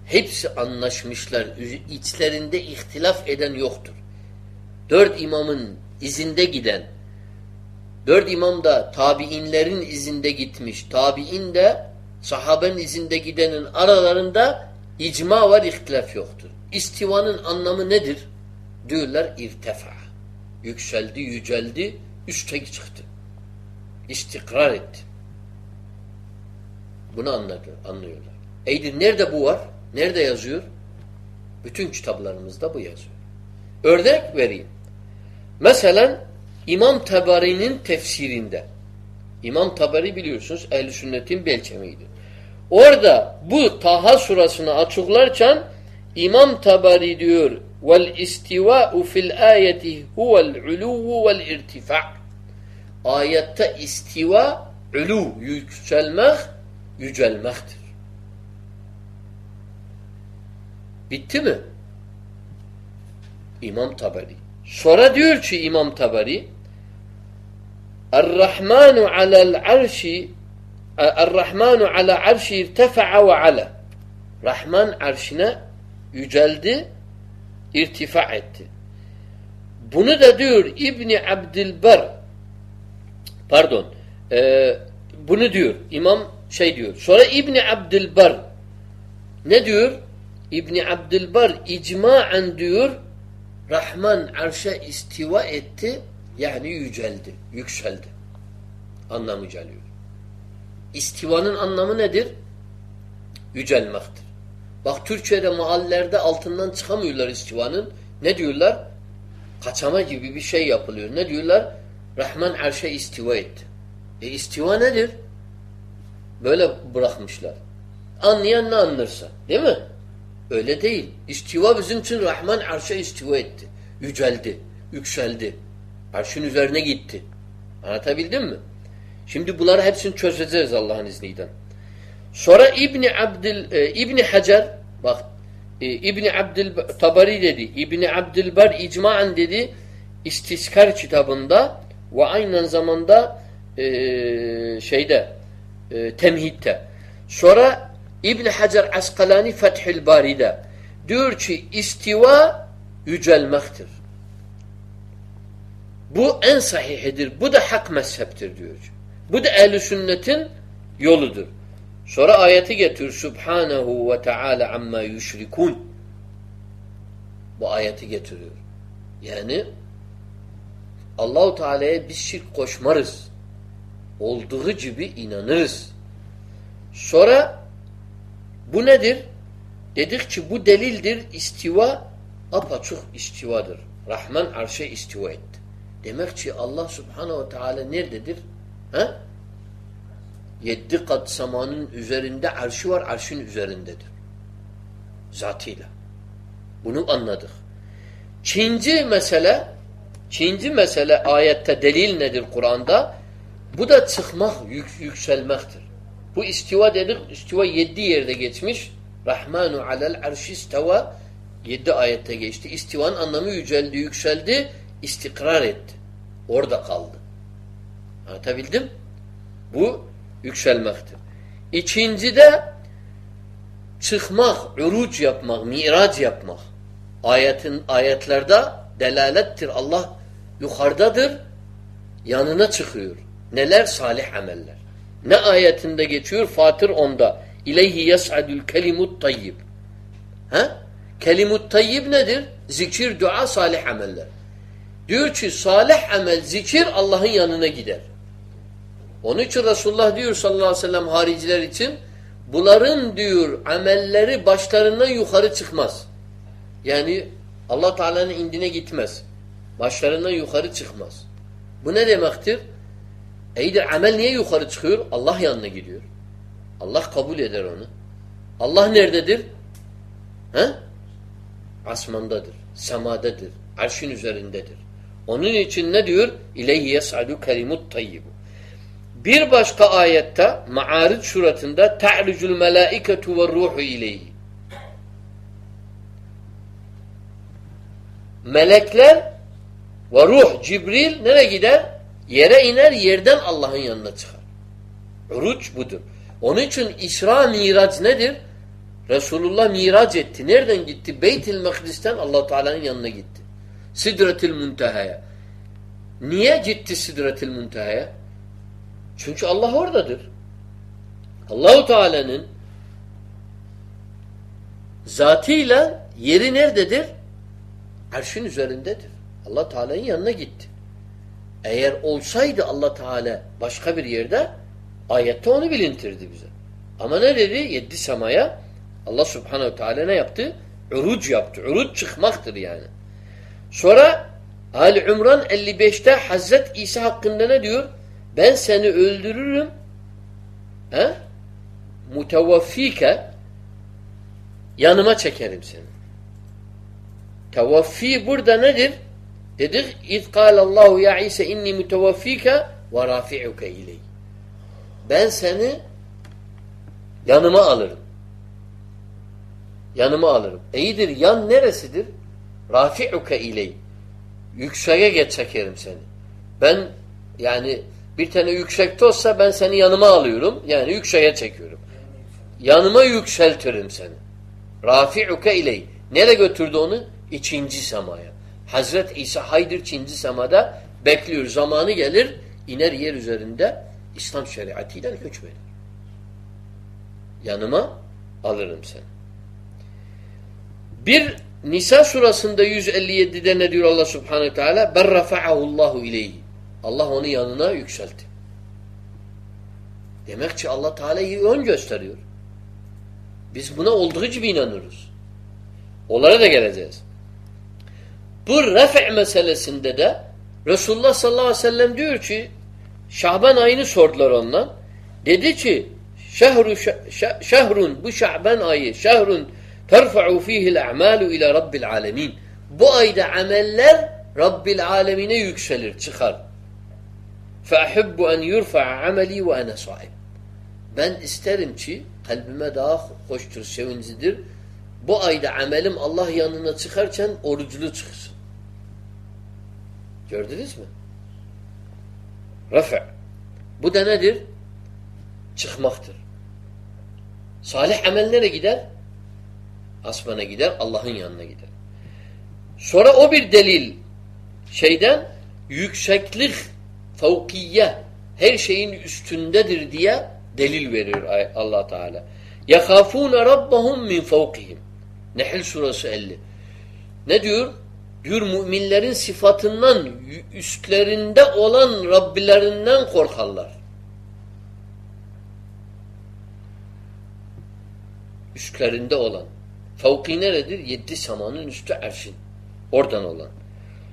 hepsi anlaşmışlar. İçlerinde ihtilaf eden yoktur. Dört imamın izinde giden dört imam da tabiinlerin izinde gitmiş. Tabiin de sahabenin izinde gidenin aralarında icma var, ihtilaf yoktur. İstivanın anlamı nedir? Diyorlar irtefa. Yükseldi, yüceldi, üste çıktı. İstikrar etti. Bunu anladı, anlıyorlar. Eydir nerede bu var? Nerede yazıyor? Bütün kitaplarımızda bu yazıyor. Örnek vereyim. Mesela İmam Tabari'nin tefsirinde. İmam Tabari biliyorsunuz ehl sünnetin belçemiydi. Orada bu Taha surasını açıklarken İmam Tabari diyor vel istiva'u fil ayeti huvel uluvu vel irtifa' Ayette istiva ulu yükselmek yücelmektir. Bitti mi? İmam Tabari. Sonra diyor ki İmam Tabari Er-Rahmanu alel arşi Er-Rahmanu ala arşi irtefa'a ve ala Rahman arşine yüceldi, irtifa etti. Bunu da diyor İbni Abdilber pardon e, bunu diyor İmam şey diyor. Sonra İbni Abdilber ne diyor? İbni Abdilber icmaen diyor Rahman arşa istiva etti yani yüceldi, yükseldi. Anlamı geliyor. İstivanın anlamı nedir? Yücelmektir. Bak Türkiye'de mahallelerde altından çıkamıyorlar istivanın. Ne diyorlar? Kaçama gibi bir şey yapılıyor. Ne diyorlar? Rahman arşa istiva etti. E istiva nedir? Böyle bırakmışlar. Anlayan ne anlarsa. Değil mi? Öyle değil. İstiva bizim için Rahman arşa istiva etti. Yüceldi, yükseldi. Arşın üzerine gitti. Anlatabildim mi? Şimdi bunları hepsini çözeceğiz Allah'ın izniyle. Sonra İbni Abdül e, İbni Hacer bak e, İbni Abdül Tabari dedi. İbni Abdülber icmaen dedi İstiskar kitabında ve aynı zamanda e, şeyde e, temhitte. Sonra İbn Hacer Askalani Fethül Bari'de diyor ki istiva yücelmektir. Bu en sahihidir. Bu da hak mezheptir diyor. Bu da ehl sünnetin yoludur. Sonra ayeti getir. Subhanahu ve Teala amma yüşrikun. Bu ayeti getiriyor. Yani Allahu Teala'ya biz şirk koşmarız. Olduğu gibi inanırız. Sonra bu nedir? Dedik ki bu delildir. İstiva apaçuk istivadır. Rahman arşa istiva etti. Demek ki Allah Subhanahu ve Teala nerededir? He? Yedi kat samanın üzerinde arşı var, arşın üzerindedir. Zatıyla. Bunu anladık. Çinci mesele Çinci mesele ayette delil nedir Kur'an'da? Bu da çıkmak, yük, yükselmektir. Bu istiva dedik, istiva yedi yerde geçmiş. Rahmanu alel arşi yedi ayette geçti. İstivanın anlamı yüceldi, yükseldi, istikrar etti. Orada kaldı. Anlatabildim? Bu yükselmektir. İkinci de çıkmak, uruç yapmak, miraç yapmak. Ayetin ayetlerde delalettir. Allah yukarıdadır, yanına çıkıyor. Neler? Salih ameller. Ne ayetinde geçiyor? Fatır onda. İleyhi yes'adül kelimut tayyib. Ha? Kelimut tayyib nedir? Zikir, dua, salih ameller. Diyor ki salih amel, zikir Allah'ın yanına gider. Onun için Resulullah diyor sallallahu aleyhi ve sellem hariciler için bunların diyor amelleri başlarından yukarı çıkmaz. Yani Allah Teala'nın indine gitmez. Başlarından yukarı çıkmaz. Bu ne demektir? İyidir amel niye yukarı çıkıyor? Allah yanına gidiyor. Allah kabul eder onu. Allah nerededir? He? Asmandadır, semadadır, arşın üzerindedir. Onun için ne diyor? İleyhi yes'adu kelimut tayyibu. Bir başka ayette Ma'arid suratında ta'ricul melaiketu ve ruhu ileyhi. Melekler ve ruh Cibril nereye gider? Yere iner, yerden Allah'ın yanına çıkar. Uruç budur. Onun için İsra Miraç nedir? Resulullah miraç etti. Nereden gitti? Beytil Mekdis'ten allah Teala'nın yanına gitti. Sidretil Munteha'ya. Niye gitti Sidretil Munteha'ya? Çünkü Allah oradadır. Allahu Teala'nın zatıyla yeri nerededir? Arşın üzerindedir. Allah Teala'nın yanına gitti. Eğer olsaydı Allah Teala başka bir yerde ayette onu bilintirdi bize. Ama ne dedi? Yedi semaya Allah Subhanahu Teala ne yaptı? Uruc yaptı. Uruc çıkmaktır yani. Sonra Ali İmran 55'te Hazret İsa hakkında ne diyor? Ben seni öldürürüm he? muteveffike yanıma çekerim seni. Tevaffi burada nedir? Dedik İz kâlallahu ya İsa inni mutevaffike ve rafi'uke iley. Ben seni yanıma alırım. Yanıma alırım. İyidir yan neresidir? Rafi'uke iley. Yükseğe geç çekerim seni. Ben yani bir tane yüksekte olsa ben seni yanıma alıyorum. Yani yükseğe çekiyorum. Yanıma yükseltirim seni. Rafi'uke iley. Nereye götürdü onu? İkinci semaya. Hazret İsa haydır ikinci semada bekliyor. Zamanı gelir iner yer üzerinde İslam şeriatıyla hükmeder. Yanıma alırım seni. Bir Nisa surasında 157'de ne diyor Allah subhanehu teala? Ben rafa'ahu Allahu ileyhi. Allah onu yanına yükseltti. Demek ki Allah Teala'yı ön gösteriyor. Biz buna olduğu gibi inanırız. Onlara da geleceğiz. Bu ref' meselesinde de Resulullah sallallahu aleyhi ve sellem diyor ki Şaban ayını sordular ondan. Dedi ki şehru şehrun bu Şaban ayı şehrun terfa'u fihi'l a'malu ila rabbil alemin. Bu ayda ameller Rabbil alemine yükselir, çıkar. فَأَحِبُّ أَنْ يُرْفَعَ عَمَلِي وَأَنَا صَائِمْ Ben isterim ki kalbime daha hoştur, sevincidir. Bu ayda amelim Allah yanına çıkarken oruclu çıksın. Gördünüz mü? Rafa. Bu da nedir? Çıkmaktır. Salih amel nereye gider? Asmana gider, Allah'ın yanına gider. Sonra o bir delil şeyden yükseklik, fevkiye her şeyin üstündedir diye delil veriyor Allah Teala. Yakafun rabbahum min fevkihim. Nehl suresi 50. Ne diyor? Diyor müminlerin sıfatından üstlerinde olan Rabbilerinden korkarlar. Üstlerinde olan. Fevki neredir? Yedi samanın üstü erşin. Oradan olan.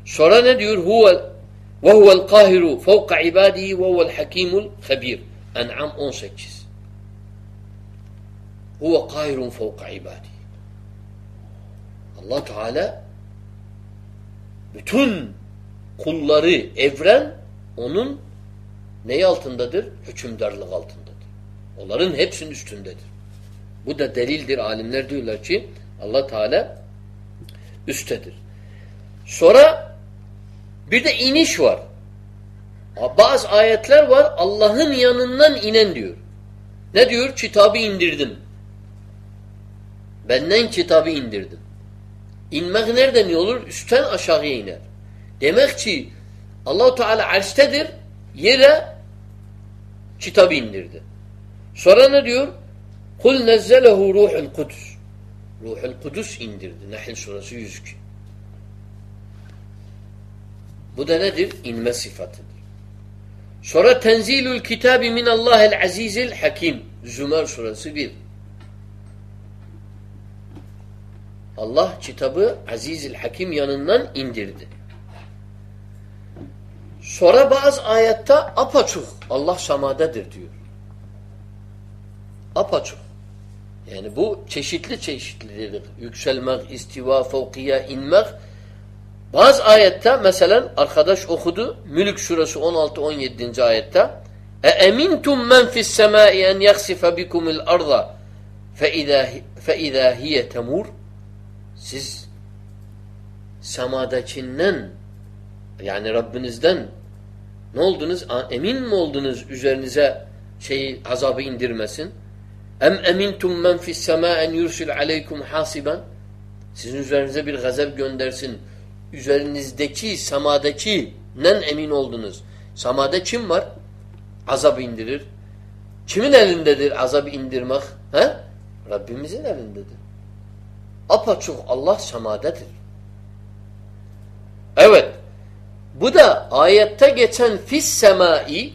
Sonra ne diyor? Huve ve huvel kahiru fevka ibadihi ve huvel hakimul habir. En'am 18. Huve kahirun fevka ibadihi. Allah Teala bütün kulları, evren onun neyi altındadır? Hükümdarlık altındadır. Onların hepsinin üstündedir. Bu da delildir. Alimler diyorlar ki Allah Teala üsttedir. Sonra bir de iniş var. Bazı ayetler var Allah'ın yanından inen diyor. Ne diyor? Kitabı indirdim. Benden kitabı indirdim. İnmek nereden olur? Üstten aşağıya iner. Demek ki Allahu Teala arştedir. Yere kitabı indirdi. Sonra ne diyor? Kul nezzelehu ruhul kudüs. Ruhul kudüs indirdi. Nahl suresi 102. Bu da nedir? İnme sıfatıdır. Sonra tenzilül kitabi minallahil azizil hakim. Zümer suresi 1. Allah kitabı Azizil Hakim yanından indirdi. Sonra bazı ayette apaçuk Allah samadedir diyor. Apaçuk. Yani bu çeşitli çeşitlidir. Yükselmek, istiva, fevkiye, inmek. Bazı ayette mesela arkadaş okudu Mülk suresi 16-17. ayette E emintum men fis semai en yaksife bikumul arda fe izâ hiye temur siz semadakinden yani Rabbinizden ne oldunuz? Emin mi oldunuz üzerinize şeyi azabı indirmesin? Em emintum men fis sema en yursil aleykum hasiben? Sizin üzerinize bir gazap göndersin. Üzerinizdeki semadaki nen emin oldunuz. Samada kim var? Azap indirir. Kimin elindedir azap indirmek? He? Rabbimizin elindedir. Apaçuk Allah semadedir. Evet. Bu da ayette geçen fis semai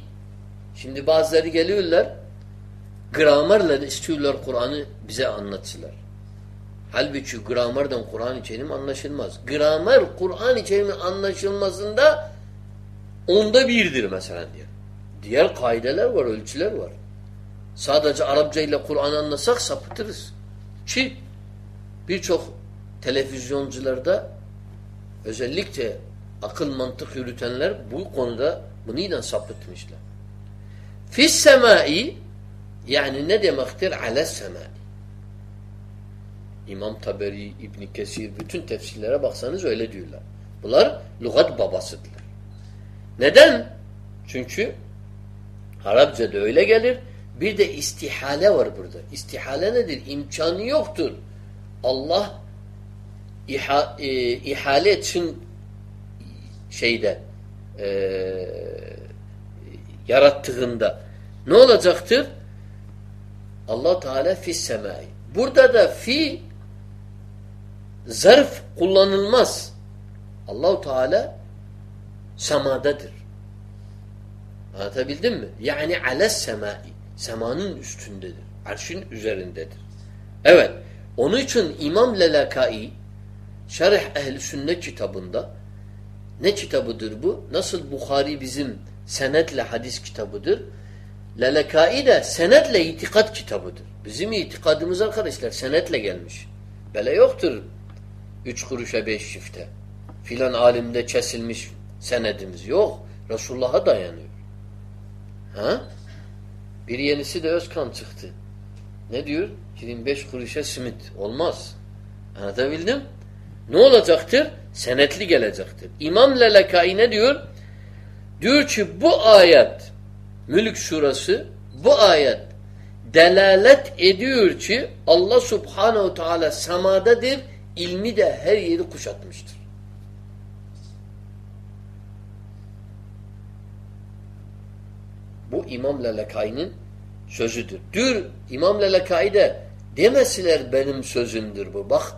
şimdi bazıları geliyorlar gramerle istiyorlar Kur'an'ı bize anlatsınlar. Halbuki gramerden Kur'an-ı Kerim anlaşılmaz. Gramer Kur'an-ı Kerim'in anlaşılmasında onda birdir mesela diyor. Diğer kaideler var, ölçüler var. Sadece Arapça ile Kur'an anlasak sapıtırız. Ki birçok televizyoncularda özellikle akıl mantık yürütenler bu konuda bunu ile sapıtmışlar. Fis semai yani ne demektir? Ale semai. İmam Taberi, İbn Kesir bütün tefsirlere baksanız öyle diyorlar. Bunlar lügat babasıdırlar. Neden? Çünkü Arapçada öyle gelir. Bir de istihale var burada. İstihale nedir? İmkanı yoktur. Allah iha, e, ihale etsin şeyde e, yarattığında ne olacaktır? Allah Teala fi semai. Burada da fi zarf kullanılmaz. Allahu Teala semadadır. Anlatabildim mi? Yani ales semai. Semanın üstündedir. Arşın üzerindedir. Evet. Onun için İmam Lelakai Şerh Ehl-i Sünnet kitabında ne kitabıdır bu? Nasıl Bukhari bizim senetle hadis kitabıdır. Lelakai de senetle itikat kitabıdır. Bizim itikadımız arkadaşlar senetle gelmiş. Böyle yoktur. Üç kuruşa beş çifte. Filan alimde kesilmiş senedimiz. Yok. Resulullah'a dayanıyor. Ha? Bir yenisi de Özkan çıktı. Ne diyor? 25 kuruşa simit. Olmaz. Anlatabildim? Ne olacaktır? Senetli gelecektir. İmam Lelekai ne diyor? Diyor ki bu ayet Mülk surası bu ayet delalet ediyor ki Allah subhanehu teala semadadır, ilmi de her yeri kuşatmıştır. Bu İmam Lelekai'nin sözüdür. Dür İmam Lelekai de demesiler benim sözümdür bu. Bak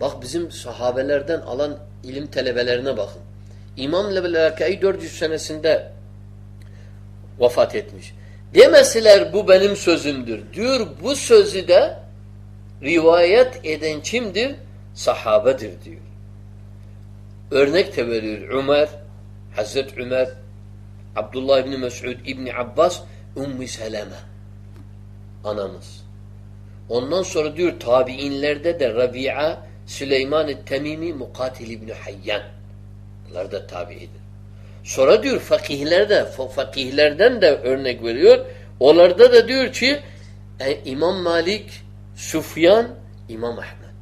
bak bizim sahabelerden alan ilim talebelerine bakın. İmam Lelekai 400 senesinde vefat etmiş. Demesiler bu benim sözümdür. Diyor bu sözü de rivayet eden kimdir? Sahabedir diyor. Örnek de veriyor. Ömer, Hazreti Ömer, Abdullah İbni Mes'ud, İbni Abbas, Ümmü Seleme. Anamız. Ondan sonra diyor tabiinlerde de Rabia, Süleyman-ı Temimi, Mukatil İbni Hayyan. Bunlar da tabiidir. Sonra diyor fakihler fakihlerden de örnek veriyor. Onlarda da diyor ki e, İmam Malik, Sufyan, İmam Ahmet.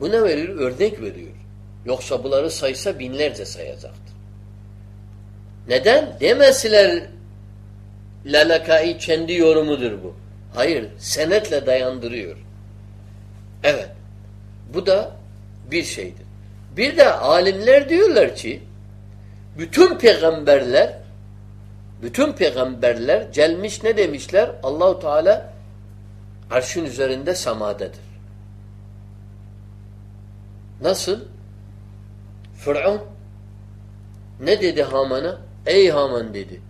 Bu ne veriyor? Örnek veriyor. Yoksa bunları saysa binlerce sayacaktır. Neden? Demesiler Lalakai kendi yorumudur bu. Hayır, senetle dayandırıyor. Evet. Bu da bir şeydir. Bir de alimler diyorlar ki bütün peygamberler bütün peygamberler gelmiş ne demişler? Allahu Teala arşın üzerinde samadedir. Nasıl? Fıraun ne dedi Haman'a? Ey Haman dedi.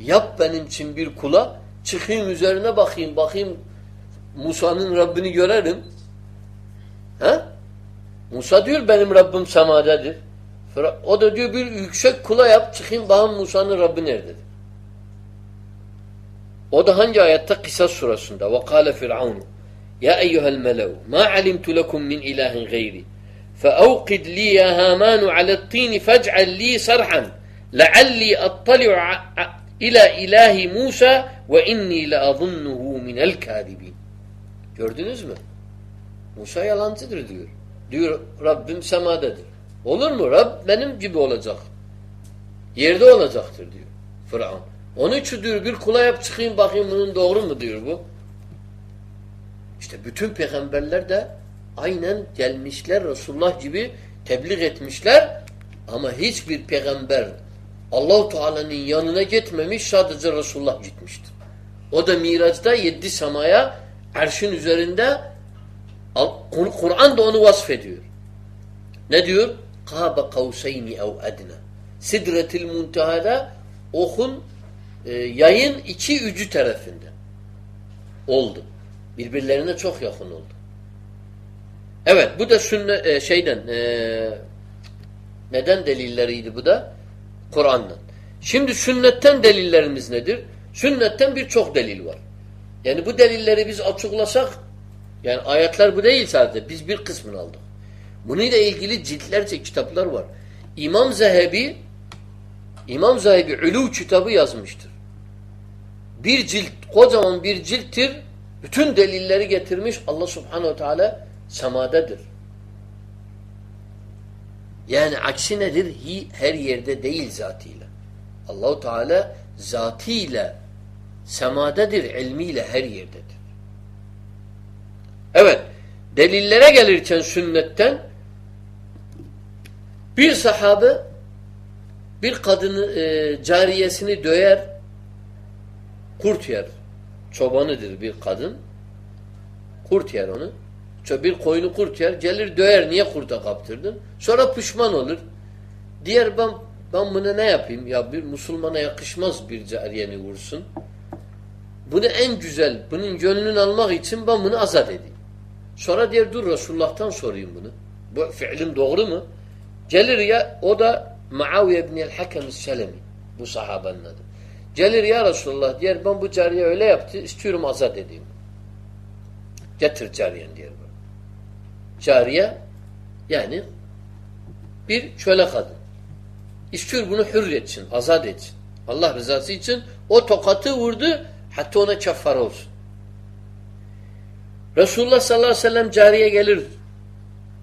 Yap benim için bir kula çıkayım üzerine bakayım bakayım Musa'nın Rabbini görerim. Ha? Musa diyor benim Rabbim semadadır. O da diyor bir yüksek kula yap çıkayım bakın Musa'nın Rabbi nerededir? O da hangi ayette? Kısas surasında. وَقَالَ فِرْعَوْنُ يَا اَيُّهَا الْمَلَوْ مَا عَلِمْتُ لَكُمْ مِنْ اِلَٰهٍ غَيْرِ فَاَوْقِدْ لِي يَا هَامَانُ عَلَى الطِّينِ فَاجْعَلْ لِي صَرْحًا لَعَلِّي أَطَّلِعُ إِلَى إِلَٰهِ مُوسَى ve inni le azunnuhu minel kadibin. Gördünüz mü? Musa yalancıdır diyor. Diyor Rabbim semadadır. Olur mu? Rab benim gibi olacak. Yerde olacaktır diyor Fıraun. Onun için diyor bir kula yap çıkayım bakayım bunun doğru mu diyor bu. İşte bütün peygamberler de aynen gelmişler Resulullah gibi tebliğ etmişler ama hiçbir peygamber Allahu Teala'nın yanına gitmemiş sadece Resulullah gitmiştir. O da Miraç'ta yedi semaya arşın üzerinde Kur'an da onu vasfediyor. Ne diyor? Kâbe kavseyni ev edna. Sidretil muntehada okun e, yayın iki ucu tarafında oldu. Birbirlerine çok yakın oldu. Evet bu da sünnet e, şeyden e, neden delilleriydi bu da? Kur'an'dan. Şimdi sünnetten delillerimiz nedir? Sünnetten birçok delil var. Yani bu delilleri biz açıklasak yani ayetler bu değil sadece. Biz bir kısmını aldık. Bununla ilgili ciltlerce kitaplar var. İmam Zehebi İmam Zehebi Ulu kitabı yazmıştır. Bir cilt, kocaman bir cilttir. Bütün delilleri getirmiş. Allah subhanehu teala semadedir. Yani aksi nedir? Her yerde değil zatıyla. Allahu Teala zatıyla semadedir, ilmiyle her yerdedir. Evet. Delillere gelirken sünnetten bir sahabe bir kadını e, cariyesini döyer kurt yer. Çobanıdır bir kadın. Kurt yer onu. Bir koyunu kurt yer. Gelir döyer. Niye kurta kaptırdın? Sonra pişman olur. Diğer ben ben bunu ne yapayım? Ya bir Müslümana yakışmaz bir cariyeni vursun. Bunu en güzel, bunun gönlünü almak için ben bunu azat edeyim. Sonra diğer dur Resulullah'tan sorayım bunu. Bu fiilim doğru mu? Gelir ya o da Muaviye ibn-i Hakem Selemi. Bu sahabenin adı. Gelir ya Resulullah diyer ben bu cariye öyle yaptı istiyorum azat edeyim. Getir cariyen diyor. Cariye yani bir köle kadın. İstiyor bunu hür etsin, azat etsin. Allah rızası için o tokatı vurdu hatta ona keffar olsun. Resulullah sallallahu aleyhi ve sellem cariye gelir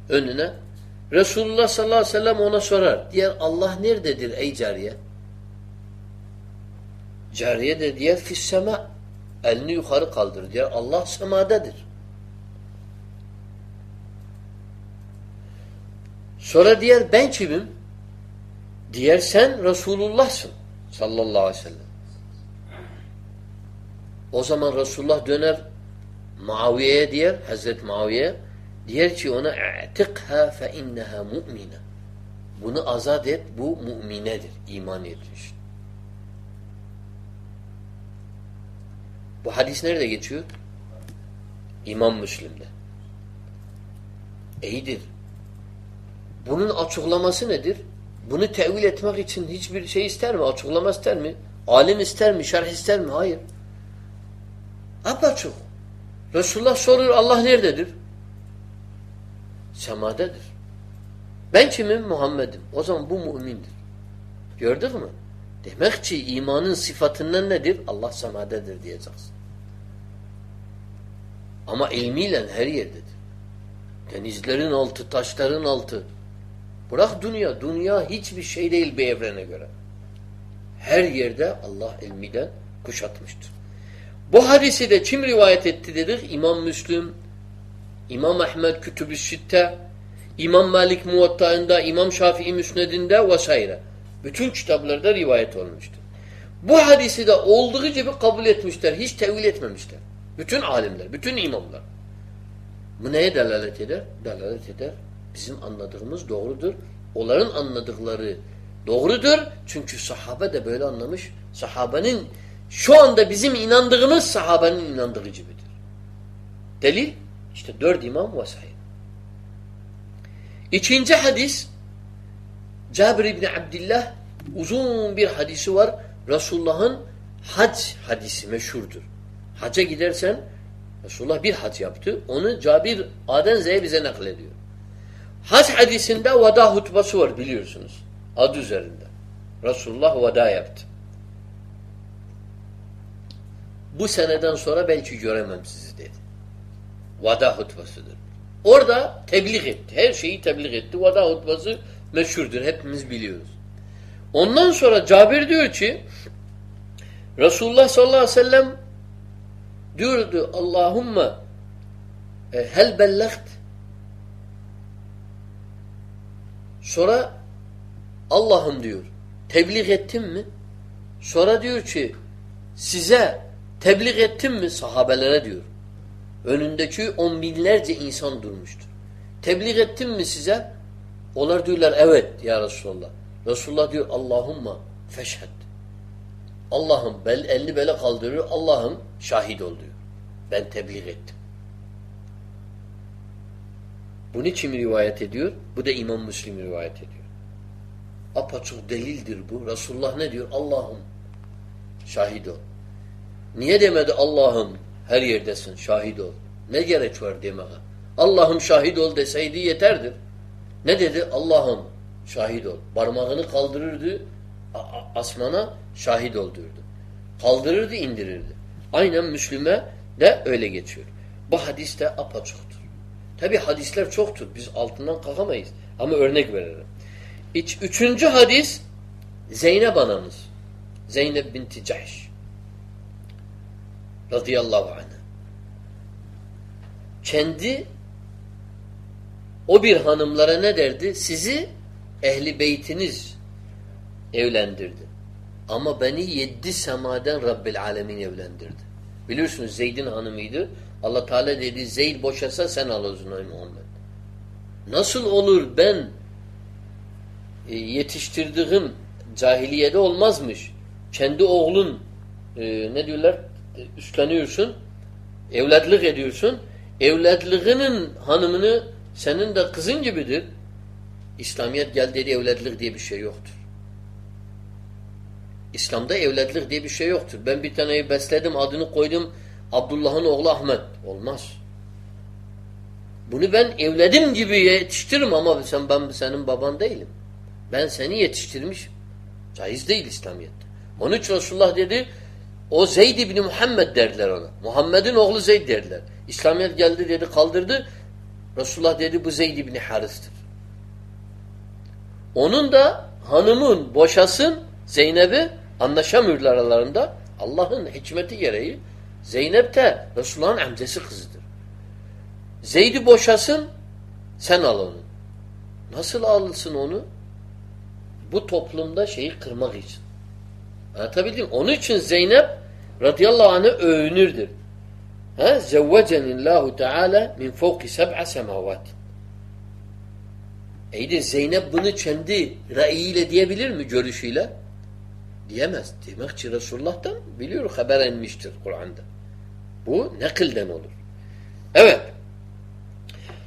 önüne. Resulullah sallallahu aleyhi ve sellem ona sorar. Diğer Allah nerededir ey cariye? Cariye de diğer fissema. Elini yukarı kaldır diyor. Allah semadadır. Sonra diğer ben kimim? Diğer sen Resulullah'sın sallallahu aleyhi ve sellem. O zaman Resulullah döner Muaviye'ye diyer, Hazreti Muaviye diyer ki ona اَعْتِقْهَا فَاِنَّهَا مُؤْمِنَ Bunu azat et, bu müminedir, iman etmiş. Bu hadis nerede geçiyor? İmam Müslim'de. İyidir. Bunun açıklaması nedir? Bunu tevil etmek için hiçbir şey ister mi? Açıklama ister mi? Alim ister mi? Şerh ister mi? Hayır. Apaçık. Resulullah soruyor Allah nerededir? Semadedir. Ben kimim? Muhammed'im. O zaman bu mümindir. Gördük mü? Demek ki imanın sıfatından nedir? Allah semadedir diyeceksin. Ama ilmiyle her yerdedir. Denizlerin altı, taşların altı. Bırak dünya. Dünya hiçbir şey değil bir evrene göre. Her yerde Allah ilmiyle kuşatmıştır. Bu hadisi de kim rivayet etti dedik? İmam Müslüm, İmam Ahmed Kütüb-ü Sitte, İmam Malik Muvatta'ında, İmam Şafii Müsned'inde vs. Bütün kitaplarda rivayet olmuştur. Bu hadisi de olduğu gibi kabul etmişler. Hiç tevil etmemişler. Bütün alimler, bütün imamlar. Bu neye delalet eder? Delalet eder. Bizim anladığımız doğrudur. Onların anladıkları doğrudur. Çünkü sahabe de böyle anlamış. Sahabenin şu anda bizim inandığımız sahabenin inandığı gibidir. Delil işte dört imam vesaire. İkinci hadis Cabir İbni Abdillah uzun bir hadisi var. Resulullah'ın hac hadisi meşhurdur. Haca gidersen Resulullah bir hac yaptı. Onu Cabir Aden Z'ye bize naklediyor. Hac hadisinde veda hutbası var biliyorsunuz. Adı üzerinde. Resulullah veda yaptı. Bu seneden sonra belki göremem sizi dedi. Vada hutbasıdır. Orada tebliğ etti. Her şeyi tebliğ etti. Vada hutbası meşhurdur. Hepimiz biliyoruz. Ondan sonra Cabir diyor ki Resulullah sallallahu aleyhi ve sellem diyordu Allahümme e, hel bellagt sonra Allah'ım diyor tebliğ ettim mi? Sonra diyor ki size tebliğ ettim mi? Sahabelere diyor. Önündeki on binlerce insan durmuştur. Tebliğ ettim mi size? Onlar diyorlar evet ya Resulallah. Resulullah diyor Allahumma feşhed. Allah'ım bel, elini bele kaldırıyor. Allah'ım şahit ol diyor. Ben tebliğ ettim. Bunu kim rivayet ediyor? Bu da İmam Müslim rivayet ediyor. Apaçık delildir bu. Resulullah ne diyor? Allah'ım şahit ol. Niye demedi Allah'ım her yerdesin şahit ol. Ne gerek var demeye? Allah'ım şahit ol deseydi yeterdir. Ne dedi? Allah'ım şahit ol. Parmağını kaldırırdı asmana şahit ol. Kaldırırdı indirirdi. Aynen Müslüme de öyle geçiyor. Bu hadis de apaçoktur. Tabi hadisler çoktur. Biz altından kalkamayız. Ama örnek veririm. İç, üçüncü hadis Zeynep anamız. Zeynep binti Cahş radıyallahu anh. Kendi o bir hanımlara ne derdi? Sizi ehli beytiniz evlendirdi. Ama beni yedi semaden Rabbil Alemin evlendirdi. Biliyorsunuz Zeyd'in hanımıydı. Allah Teala dedi Zeyd boşasa sen al o Muhammed. Nasıl olur ben e, yetiştirdiğim cahiliyede olmazmış. Kendi oğlun e, ne diyorlar? Üstleniyorsun, evlatlık ediyorsun. Evlatlığının hanımını senin de kızın gibidir. İslamiyet gel dedi evlatlık diye bir şey yoktur. İslam'da evlatlık diye bir şey yoktur. Ben bir taneyi besledim, adını koydum Abdullah'ın oğlu Ahmet. Olmaz. Bunu ben evledim gibi yetiştiririm ama sen ben senin baban değilim. Ben seni yetiştirmişim. Caiz değil İslamiyet'te. Onun için Resulullah dedi o Zeyd ibn Muhammed derdiler ona. Muhammed'in oğlu Zeyd derdiler. İslamiyet geldi dedi kaldırdı. Resulullah dedi bu Zeyd ibn Haris'tir. Onun da hanımın boşasın Zeynep'i anlaşamıyorlar aralarında. Allah'ın hikmeti gereği Zeynep de Resulullah'ın amcası kızıdır. Zeyd'i boşasın sen al onu. Nasıl alırsın onu? Bu toplumda şeyi kırmak için. Anlatabildim Onun için Zeynep radıyallahu anh'ı övünürdür. Ha? Zevvecenillahu teala min fevki seb'a semavat. İyidir Zeynep bunu kendi raiyle diyebilir mi görüşüyle? Diyemez. Demek ki Resulullah'tan biliyor haber inmiştir Kur'an'da. Bu nakilden olur. Evet.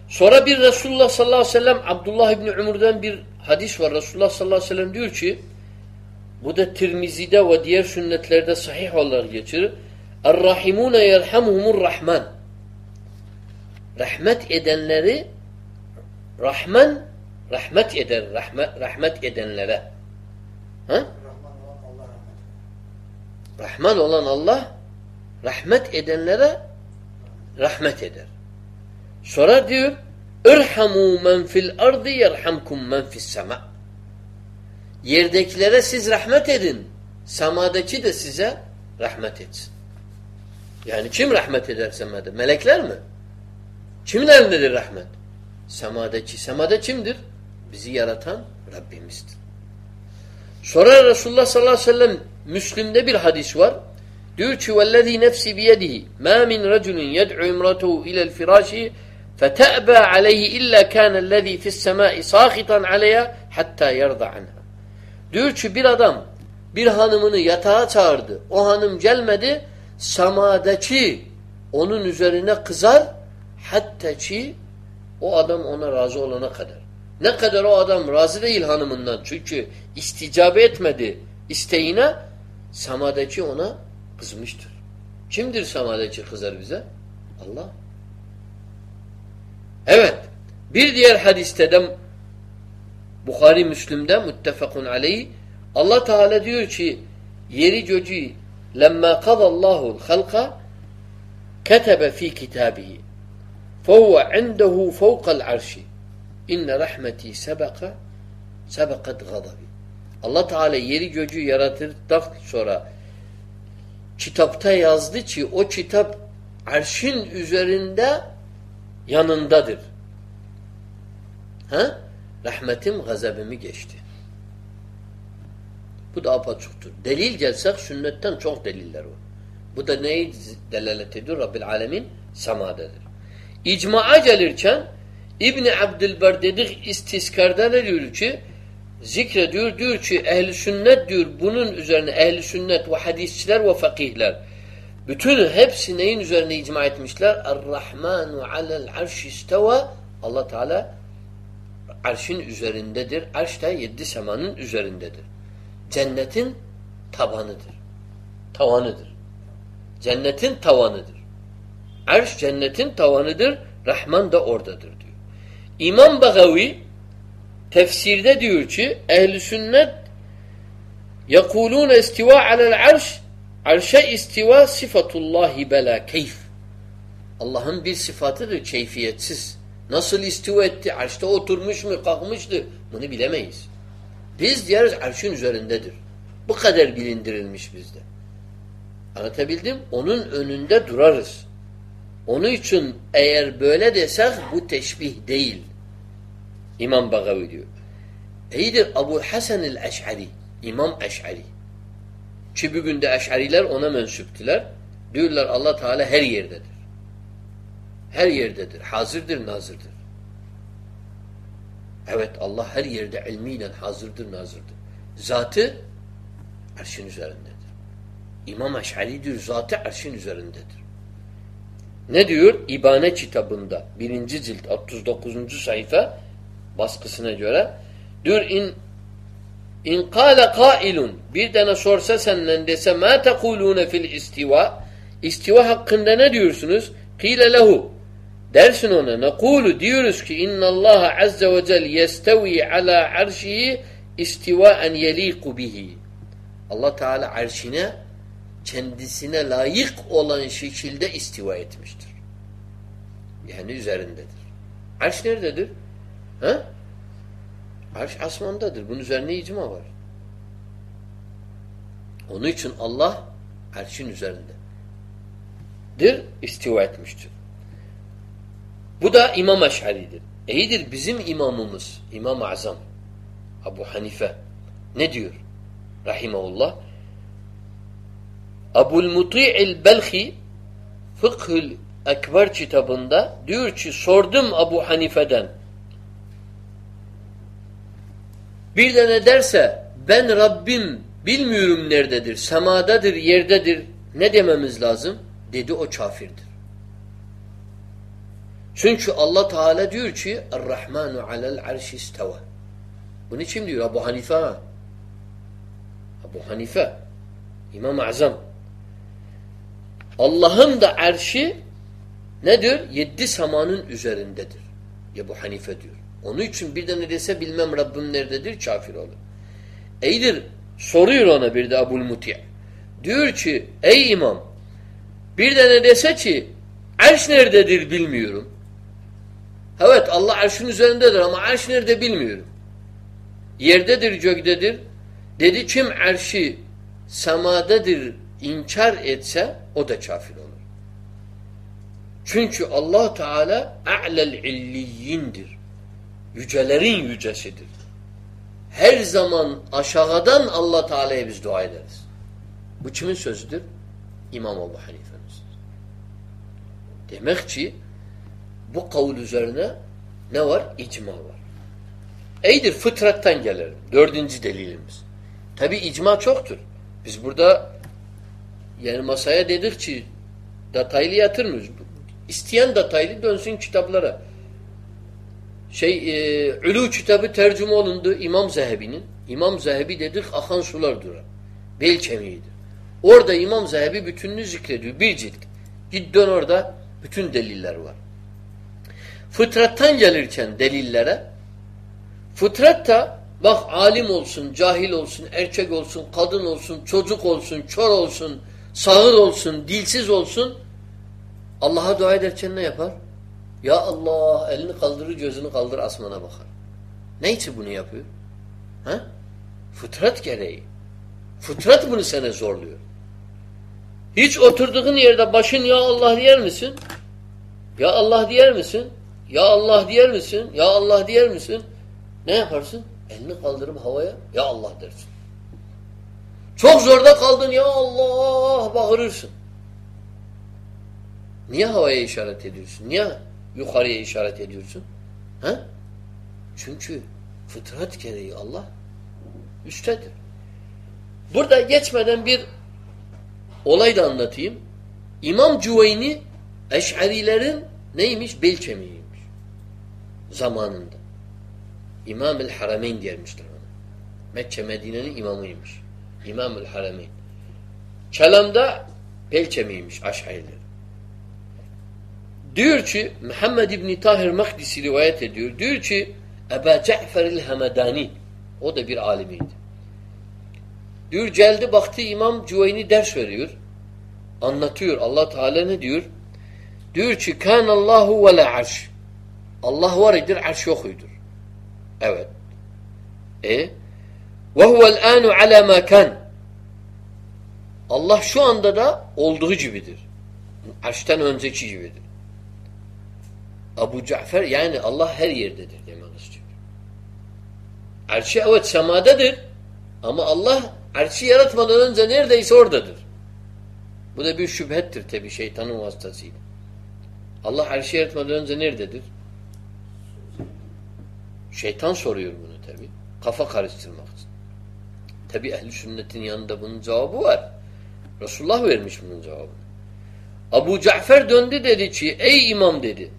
Sonra bir Resulullah sallallahu aleyhi ve sellem Abdullah İbni Umur'dan bir hadis var. Resulullah sallallahu aleyhi ve sellem diyor ki bu da Tirmizi'de ve diğer sünnetlerde sahih olarak geçirir. Er-rahimune yerhamuhumur rahman. Rahmet edenleri Rahman rahmet eder. Rahmet, rahmet edenlere. Ha? Rahman olan Allah rahmet edenlere rahmet eder. Sonra diyor İrhamu men fil ardı yerhamkum men fis sema. Yerdekilere siz rahmet edin. Semadaki de size rahmet etsin. Yani kim rahmet eder semada? Melekler mi? Kimin elindedir rahmet? Semadaki. Semada kimdir? Bizi yaratan Rabbimizdir. Sonra Resulullah sallallahu aleyhi ve sellem Müslim'de bir hadis var. Diyor ki vellezî nefsi biyedihi mâ min reculun yed'u imratehu ilel firâşi fete'bâ aleyhi illâ kânellezî fissemâi sâhitan aleyha hattâ yerda anha. Diyor ki bir adam bir hanımını yatağa çağırdı. O hanım gelmedi. Samadaki onun üzerine kızar hatta ki o adam ona razı olana kadar. Ne kadar o adam razı değil hanımından çünkü isticabe etmedi isteğine samadaki ona kızmıştır. Kimdir samadaki kızar bize? Allah. Evet. Bir diğer hadiste de Bukhari Müslüm'de muttefakun aleyh Allah Teala diyor ki yeri göcü lemma kadallahu halka ketebe fi kitabihi fehuve indehu fevkal arşi inne rahmeti sebeka sebekat gadabi Allah Teala yeri göcü yaratırdan sonra kitapta yazdı ki o kitap arşın üzerinde yanındadır. Ha? Rahmetim gazabimi geçti. Bu da apaçuktur. Delil gelsek sünnetten çok deliller var. Bu da neyi delalet ediyor? Rabbil alemin semadedir. İcma'a gelirken İbni Abdülber dedik istiskarda ne diyor ki zikrediyor diyor ki ehli sünnet diyor bunun üzerine ehli sünnet ve hadisçiler ve fakihler bütün hepsi neyin üzerine icma etmişler? Er-Rahmanu alel arş isteva Allah Teala arşın üzerindedir. Arş da yedi semanın üzerindedir. Cennetin tabanıdır. Tavanıdır. Cennetin tavanıdır. Arş cennetin tavanıdır. Rahman da oradadır diyor. İmam Bagavi tefsirde diyor ki ehli sünnet yekulune istiva alel arş arşa istiva sıfatullahi bela keyf Allah'ın bir sıfatıdır keyfiyetsiz. Nasıl istiva etti? Arşta oturmuş mu? Kalkmıştı? Bunu bilemeyiz. Biz diyoruz arşın üzerindedir. Bu kadar bilindirilmiş bizde. Anlatabildim? Onun önünde durarız. Onun için eğer böyle desek bu teşbih değil. İmam Bagavi diyor. İyidir Abu Hasan el-Eş'ari. İmam Eş'ari. Ki bugün de Eş'ariler ona mensuptiler. Diyorlar Allah Teala her yerdedir. Her yerdedir. Hazırdır, nazırdır. Evet Allah her yerde ilmiyle hazırdır, nazırdır. Zatı arşın üzerindedir. İmam Eş'ari diyor zatı arşın üzerindedir. Ne diyor? İbane kitabında birinci cilt 39. sayfa baskısına göre diyor in in kâle kailun bir tane sorsa senden dese ma tekulûne fil istiva istiva hakkında ne diyorsunuz? Kîle lehu Dersin ona nekulu diyoruz ki innallaha azze ve cel yestevi ala arşihi istivaen yeliku bihi. Allah Teala arşine kendisine layık olan şekilde istiva etmiştir. Yani üzerindedir. Arş nerededir? Ha? Arş asmandadır. Bunun üzerine icma var. Onun için Allah arşın üzerindedir. istiva etmiştir. Bu da İmam Eş'ari'dir. İyidir bizim imamımız İmam-ı Azam Abu Hanife ne diyor? Rahimahullah Abul Muti'il Belhi Fıkhül Ekber kitabında diyor ki sordum Abu Hanife'den bir de ne derse ben Rabbim bilmiyorum nerededir, semadadır, yerdedir ne dememiz lazım? Dedi o kafirdir. Çünkü Allah Teala diyor ki Er-Rahmanu alel arşi isteva. Bunu kim diyor? Abu Hanife. Abu Hanife. İmam-ı Azam. Allah'ın da arşi nedir? Yedi samanın üzerindedir. Ebu Hanife diyor. Onun için bir de ne dese bilmem Rabbim nerededir kafir olur. Eydir soruyor ona bir de Abul Muti'. Diyor ki ey imam bir de ne dese ki arş nerededir bilmiyorum. Evet Allah arşın üzerindedir ama arş nerede bilmiyorum. Yerdedir, göktedir. Dedi kim arşi semadadır inkar etse o da kafir olur. Çünkü Allah Teala a'lel illiyindir. Yücelerin yücesidir. Her zaman aşağıdan Allah Teala'ya biz dua ederiz. Bu kimin sözüdür? İmam Ebu Hanife'nin sözü. Demek ki bu kavul üzerine ne var? İcma var. Eydir fıtrattan gelir. Dördüncü delilimiz. Tabi icma çoktur. Biz burada yani masaya dedik ki detaylı yatırmıyoruz. İsteyen detaylı dönsün kitaplara. Şey, e, Ulu kitabı tercüme olundu İmam Zehebi'nin. İmam Zehebi dedik akan sular durar. Bel kemiğidir. Orada İmam Zehebi bütününü zikrediyor. Bir cilt. Git dön orada bütün deliller var. Fıtrattan gelirken delillere fıtrat da bak alim olsun, cahil olsun, erkek olsun, kadın olsun, çocuk olsun, çor olsun, sağır olsun, dilsiz olsun Allah'a dua ederken ne yapar? Ya Allah elini kaldırır, gözünü kaldır asmana bakar. Ne için bunu yapıyor? Ha? Fıtrat gereği. Fıtrat bunu sana zorluyor. Hiç oturduğun yerde başın ya Allah diyer misin? Ya Allah diyer misin? Ya Allah diyer misin? Ya Allah diyer misin? Ne yaparsın? Elini kaldırıp havaya ya Allah dersin. Çok zorda kaldın ya Allah bağırırsın. Niye havaya işaret ediyorsun? Niye yukarıya işaret ediyorsun? Ha? Çünkü fıtrat gereği Allah üstedir. Burada geçmeden bir olay da anlatayım. İmam Cüveyni Eş'arilerin neymiş? Bel. Zamanında. İmam-ül Harameyn dermişler ona. Mekke Medine'nin imamıymış. İmam-ül Harameyn. Kelamda bel kemiğiymiş Eş'ariler. Diyor ki Muhammed İbni Tahir Makdisi rivayet ediyor. Diyor ki Eba Ce'fer el-Hamedani o da bir alimiydi. Diyor geldi baktı İmam Cüveyni ders veriyor. Anlatıyor. Allah Teala ne diyor? Diyor ki Allahu ve la arş. Allah var idir, arş yok idir. Evet. E huvel anu ala ma kan. Allah şu anda da olduğu gibidir. Arştan önceki gibidir. Abu Cafer yani Allah her yerdedir demek istiyor. Arşı evet semadadır ama Allah arşı yaratmadan önce neredeyse oradadır. Bu da bir şüphettir tabi şeytanın vasıtasıyla. Allah arşı yaratmadan önce nerededir? Şeytan soruyor bunu tabi. Kafa karıştırmak için. Tabi ehli sünnetin yanında bunun cevabı var. Resulullah vermiş bunun cevabını. Abu Cafer döndü dedi ki ey imam dedi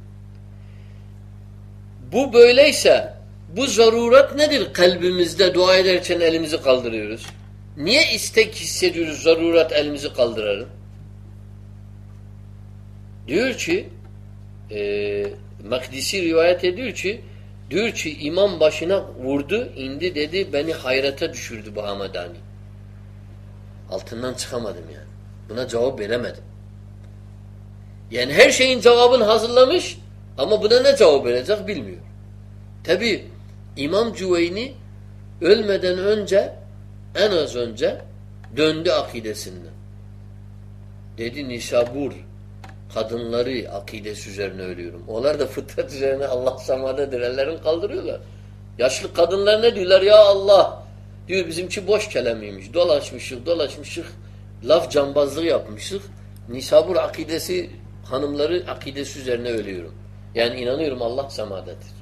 bu böyleyse bu zaruret nedir kalbimizde dua ederken elimizi kaldırıyoruz? Niye istek hissediyoruz zaruret elimizi kaldıralım? Diyor ki e, Makdisi rivayet ediyor ki diyor ki imam başına vurdu indi dedi beni hayrete düşürdü bu Hamadani. Altından çıkamadım yani. Buna cevap veremedim. Yani her şeyin cevabını hazırlamış ama buna ne cevap verecek bilmiyor. Tabi İmam Cüveyni ölmeden önce en az önce döndü akidesinden. Dedi Nisabur kadınları akidesi üzerine ölüyorum. Onlar da fıtrat üzerine Allah samadedir. Ellerini kaldırıyorlar. Yaşlı kadınlar ne diyorlar? Ya Allah diyor bizimki boş kelamıymış. Dolaşmışık, dolaşmışık. Laf cambazlığı yapmışık. Nisabur akidesi hanımları akidesi üzerine ölüyorum. Yani inanıyorum Allah semadedir.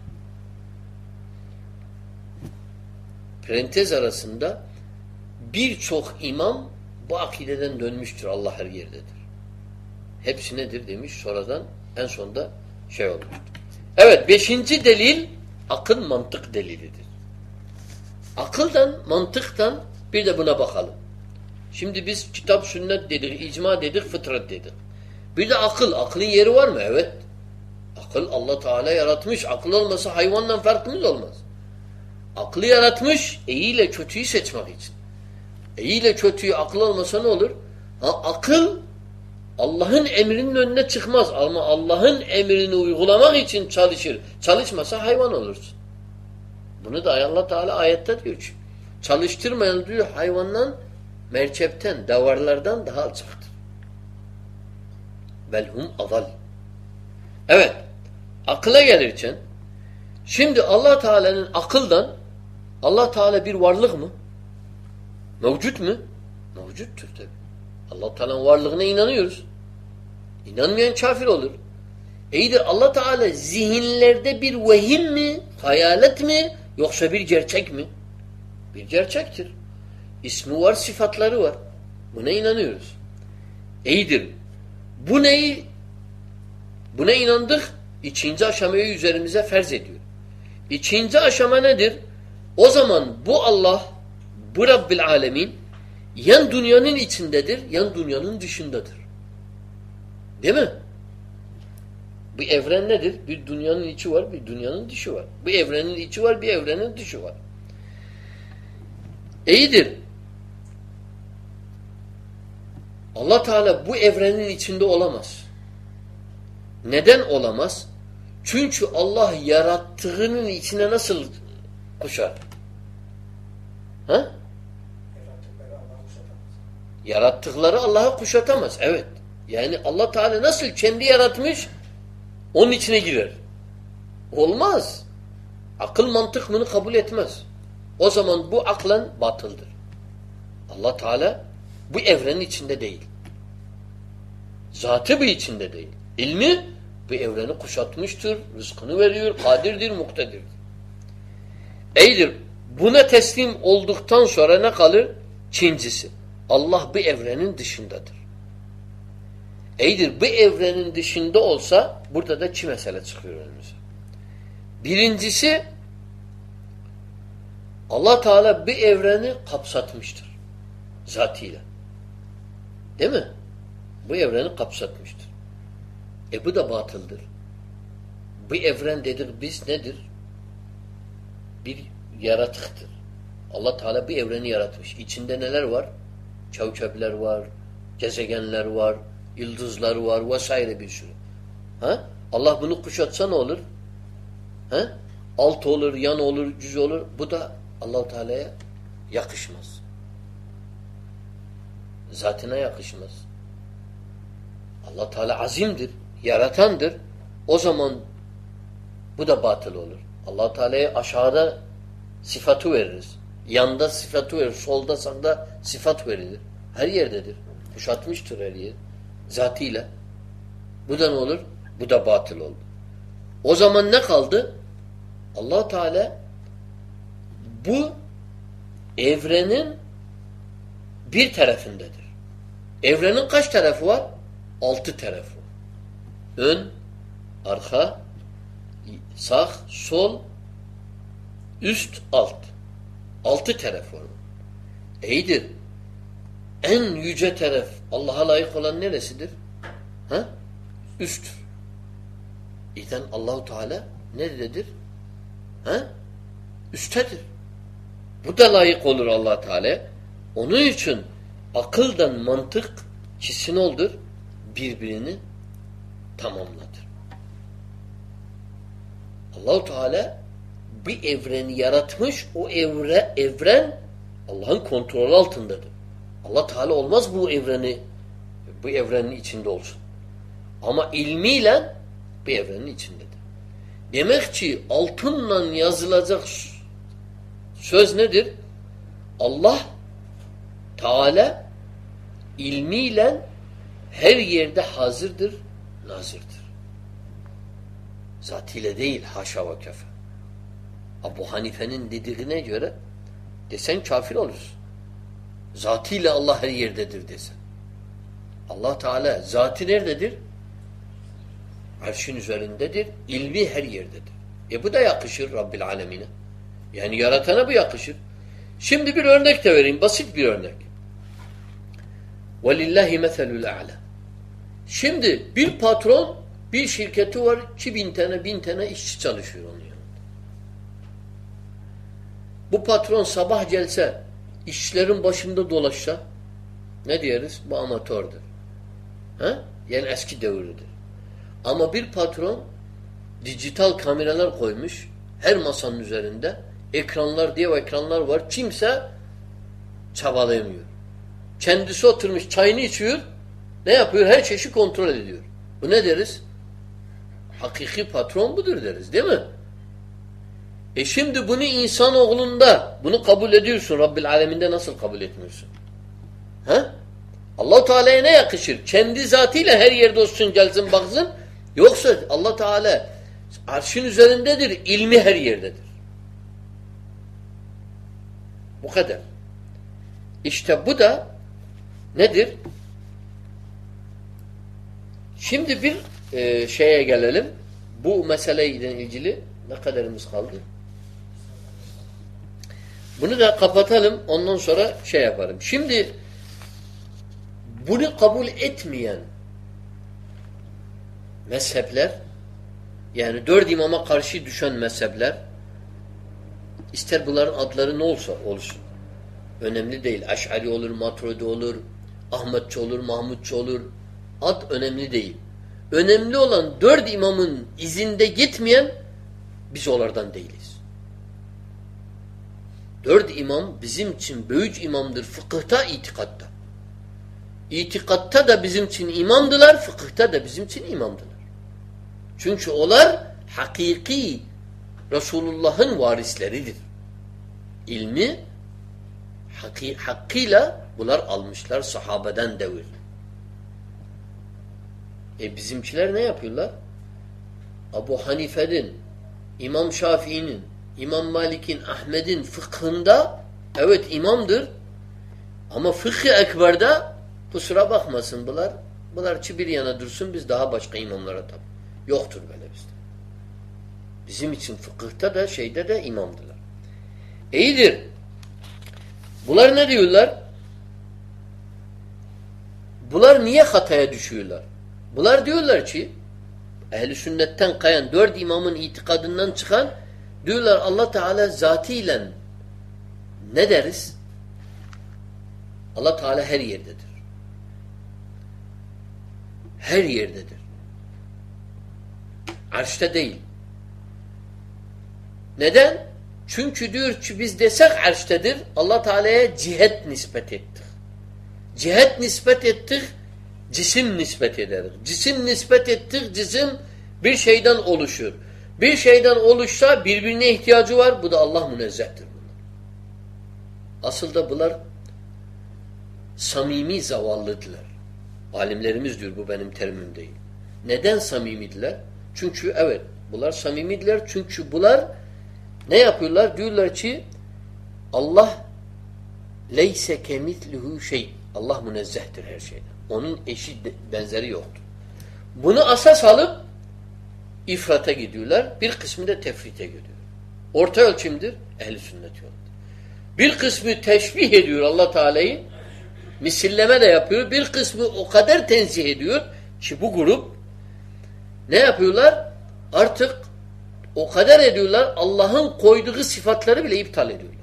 Parantez arasında birçok imam bu akideden dönmüştür. Allah her yerdedir. Hepsi nedir demiş sonradan en sonda şey olmuştur. Evet beşinci delil akıl mantık delilidir. Akıldan, mantıktan bir de buna bakalım. Şimdi biz kitap sünnet dedik, icma dedik, fıtrat dedik. Bir de akıl. Aklın yeri var mı? Evet. Akıl Allah Teala yaratmış. Akıl olmasa hayvandan farkımız olmaz. Aklı yaratmış iyi ile kötüyü seçmek için. İyi ile kötüyü akıl olmasa ne olur? Ha, akıl Allah'ın emrinin önüne çıkmaz ama Allah'ın emrini uygulamak için çalışır. Çalışmasa hayvan olursun. Bunu da Allah Teala ayette diyor. Çalıştırmayan diyor hayvandan, merçepten, davarlardan daha alçaktır. Belhum adal. Evet. Akıla gelirken şimdi Allah Teala'nın akıldan Allah Teala bir varlık mı? Mevcut mu? Mevcuttur tabi. Allah Teala'nın varlığına inanıyoruz. İnanmayan kafir olur. İyidir Allah Teala zihinlerde bir vehim mi, hayalet mi yoksa bir gerçek mi? Bir gerçektir. İsmi var, sıfatları var. Buna inanıyoruz. İyidir. Bu neyi buna inandık. İkinci aşamayı üzerimize ferz ediyor. İkinci aşama nedir? O zaman bu Allah, bu Rabbil Alemin yan dünyanın içindedir, yan dünyanın dışındadır. Değil mi? Bu evren nedir? Bir dünyanın içi var, bir dünyanın dışı var. Bu evrenin içi var, bir evrenin dışı var. İyidir. Allah Teala bu evrenin içinde olamaz. Neden olamaz? Çünkü Allah yarattığının içine nasıl kuşar? Ha? Yarattıkları Allah'a kuşatamaz. Evet. Yani Allah Teala nasıl kendi yaratmış onun içine girer. Olmaz. Akıl mantık bunu kabul etmez. O zaman bu aklen batıldır. Allah Teala bu evrenin içinde değil. Zatı bu içinde değil. İlmi bu evreni kuşatmıştır, rızkını veriyor, kadirdir, muktedirdir. Eydir. Buna teslim olduktan sonra ne kalır? Çincisi. Allah bu evrenin dışındadır. Eydir bu evrenin dışında olsa burada da çi mesele çıkıyor önümüze. Birincisi Allah Teala bir evreni kapsatmıştır. Zatıyla. Değil mi? Bu evreni kapsatmıştır. E bu da batıldır. Bu evren dedik biz nedir? Bir yaratıktır. Allah Teala bir evreni yaratmış. İçinde neler var? Çavçaplar var, gezegenler var, yıldızlar var vesaire bir sürü. Ha? Allah bunu kuşatsa ne olur? Ha? Alt olur, yan olur, cüz olur. Bu da Allah Teala'ya yakışmaz. Zatına yakışmaz. Allah Teala azimdir, yaratandır. O zaman bu da batıl olur. Allah Teala'ya aşağıda sıfatı veririz. Yanda sıfatı verir, solda sağda sıfat verilir. Her yerdedir. Kuşatmıştır her yer. Zatıyla. Bu da ne olur? Bu da batıl oldu. O zaman ne kaldı? allah Teala bu evrenin bir tarafındadır. Evrenin kaç tarafı var? Altı tarafı. Ön, arka, sağ, sol, üst, alt. Altı taraf var. İyidir. En yüce taraf Allah'a layık olan neresidir? Ha? Üsttür. İden Allahu Teala nerededir? Ha? Üstedir. Bu da layık olur allah Teala. Onun için akıldan mantık ikisi ne olur? Birbirini tamamladır. Allahu Teala bir evreni yaratmış. O evre, evren Allah'ın kontrolü altındadır. Allah Teala olmaz bu evreni bu evrenin içinde olsun. Ama ilmiyle bu evrenin içindedir. Demek ki altınla yazılacak söz nedir? Allah Teala ilmiyle her yerde hazırdır, nazırdır. Zatıyla değil haşa ve kefe. Abu Hanife'nin dediğine göre desen kafir olursun. Zatıyla Allah her yerdedir desen. Allah Teala zatı nerededir? Arşın üzerindedir. İlmi her yerdedir. E bu da yakışır Rabbil Alemine. Yani yaratana bu yakışır. Şimdi bir örnek de vereyim. Basit bir örnek. وَلِلَّهِ مَثَلُ الْاَعْلَى Şimdi bir patron bir şirketi var. 2000 tane bin tane işçi çalışıyor onun yanında. Bu patron sabah gelse işçilerin başında dolaşsa ne diyeriz? Bu amatördür. Ha? Yani eski devirdir. Ama bir patron dijital kameralar koymuş her masanın üzerinde ekranlar diye ekranlar var. Kimse çabalayamıyor. Kendisi oturmuş çayını içiyor. Ne yapıyor? Her çeşit kontrol ediyor. Bu ne deriz? Hakiki patron budur deriz değil mi? E şimdi bunu insanoğlunda bunu kabul ediyorsun. Rabbil aleminde nasıl kabul etmiyorsun? He? allah Teala'ya ne yakışır? Kendi zatıyla her yerde olsun gelsin baksın. Yoksa allah Teala arşın üzerindedir. ilmi her yerdedir. Bu kadar. İşte bu da nedir? Şimdi bir e, şeye gelelim. Bu meseleyle ilgili ne kadarımız kaldı? Bunu da kapatalım. Ondan sonra şey yaparım. Şimdi bunu kabul etmeyen mezhepler yani dört imama karşı düşen mezhepler ister bunların adları ne olsa olsun. Önemli değil. Eş'ari olur, Maturidi olur, Ahmetçi olur, Mahmutçu olur. Ad önemli değil. Önemli olan dört imamın izinde gitmeyen biz onlardan değiliz. Dört imam bizim için büyük imamdır fıkıhta, itikatta. İtikatta da bizim için imamdılar, fıkıhta da bizim için imamdılar. Çünkü onlar hakiki Resulullah'ın varisleridir. İlmi haki, hakkıyla bunlar almışlar sahabeden devir. E bizimkiler ne yapıyorlar? Abu Hanife'nin, İmam Şafii'nin, İmam Malik'in, Ahmet'in fıkhında evet imamdır ama fıkhı ekberde kusura bakmasın bunlar. Bunlar bir yana dursun biz daha başka imamlara tabi. Yoktur böyle bizde. Bizim için fıkıhta da şeyde de imamdılar. İyidir. Bunlar ne diyorlar? Bunlar niye hataya düşüyorlar? Bunlar diyorlar ki ehli sünnetten kayan dört imamın itikadından çıkan diyorlar Allah Teala zatıyla ne deriz? Allah Teala her yerdedir. Her yerdedir. Arşta değil. Neden? Çünkü diyor ki biz desek arştedir Allah Teala'ya cihet nispet ettik. Cihet nispet ettik cisim nispet ederiz. Cisim nispet ettik cisim bir şeyden oluşur. Bir şeyden oluşsa birbirine ihtiyacı var. Bu da Allah münezzehtir. Asıl da bunlar samimi zavallıdılar. Alimlerimiz diyor bu benim terimim değil. Neden samimidiler? Çünkü evet bunlar samimidiler. Çünkü bunlar ne yapıyorlar? Diyorlar ki Allah leyse kemitluhu şey. Allah münezzehtir her şeyden. Onun eşi benzeri yoktur. Bunu asas alıp ifrata gidiyorlar. Bir kısmı da tefrite gidiyor. Orta ölçümdür. Ehli sünnet yoludur. Bir kısmı teşbih ediyor Allah Teala'yı. Misilleme de yapıyor. Bir kısmı o kadar tenzih ediyor ki bu grup ne yapıyorlar? artık o kadar ediyorlar Allah'ın koyduğu sıfatları bile iptal ediyorlar.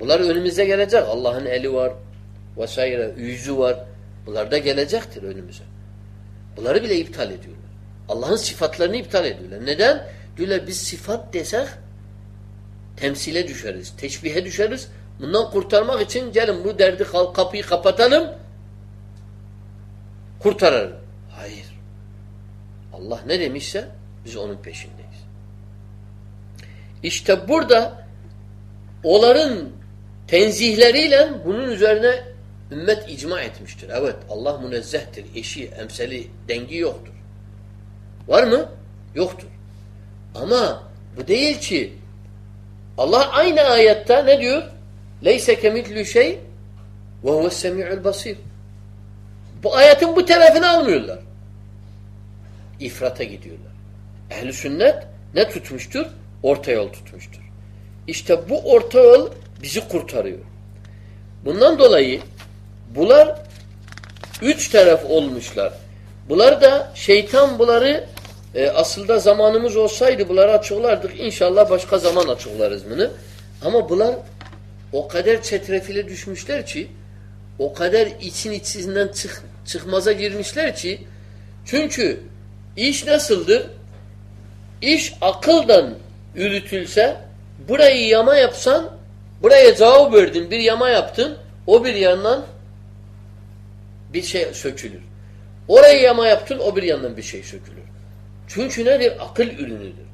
Bunlar önümüze gelecek. Allah'ın eli var vesaire, yüzü var. Bunlar da gelecektir önümüze. Bunları bile iptal ediyorlar. Allah'ın sıfatlarını iptal ediyorlar. Neden? Diyorlar biz sıfat desek temsile düşeriz, teşbihe düşeriz. Bundan kurtarmak için gelin bu derdi kapıyı kapatalım kurtaralım. Hayır. Allah ne demişse biz onun peşindeyiz. İşte burada onların tenzihleriyle bunun üzerine ümmet icma etmiştir. Evet Allah münezzehtir. Eşi, emseli, dengi yoktur. Var mı? Yoktur. Ama bu değil ki Allah aynı ayette ne diyor? Leyse kemitlü şey ve huves semi'ul basir. Bu ayetin bu tarafını almıyorlar. İfrata gidiyorlar. Ehli sünnet ne tutmuştur? Orta yol tutmuştur. İşte bu orta yol bizi kurtarıyor. Bundan dolayı bunlar üç taraf olmuşlar. Bunlar da şeytan bunları e, aslında zamanımız olsaydı bunları açıklardık. İnşallah başka zaman açıklarız bunu. Ama bunlar o kadar çetrefile düşmüşler ki o kadar için içinden çık, çıkmaza girmişler ki çünkü iş nasıldır? İş akıldan yürütülse burayı yama yapsan buraya cevap verdin bir yama yaptın o bir yandan bir şey sökülür. Orayı yama yaptın o bir yandan bir şey sökülür. Çünkü nedir? Akıl ürünüdür.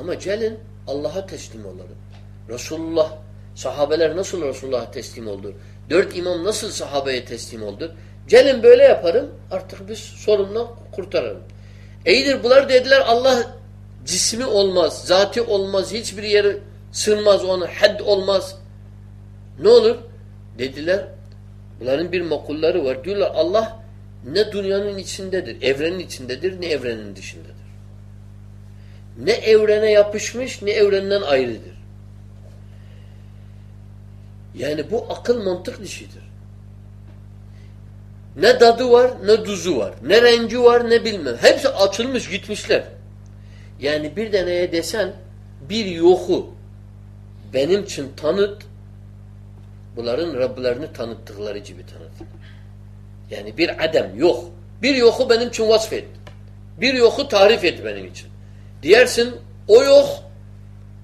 Ama gelin Allah'a teslim olalım. Resulullah sahabeler nasıl Resulullah'a teslim oldu? Dört imam nasıl sahabeye teslim oldu? Gelin böyle yaparım artık biz sorunla kurtaralım. İyidir bunlar dediler Allah cismi olmaz, zati olmaz, hiçbir yere sığmaz onu, had olmaz. Ne olur? Dediler bunların bir makulları var. Diyorlar Allah ne dünyanın içindedir, evrenin içindedir, ne evrenin dışındadır. Ne evrene yapışmış, ne evrenden ayrıdır. Yani bu akıl mantık dışıdır. Ne dadı var ne duzu var. Ne rengi var ne bilmem. Hepsi açılmış gitmişler. Yani bir deneye desen bir yoku benim için tanıt bunların Rablarını tanıttıkları gibi tanıt. Yani bir adem yok. Bir yoku benim için vasfet. Bir yoku tarif et benim için. Diyersin o yok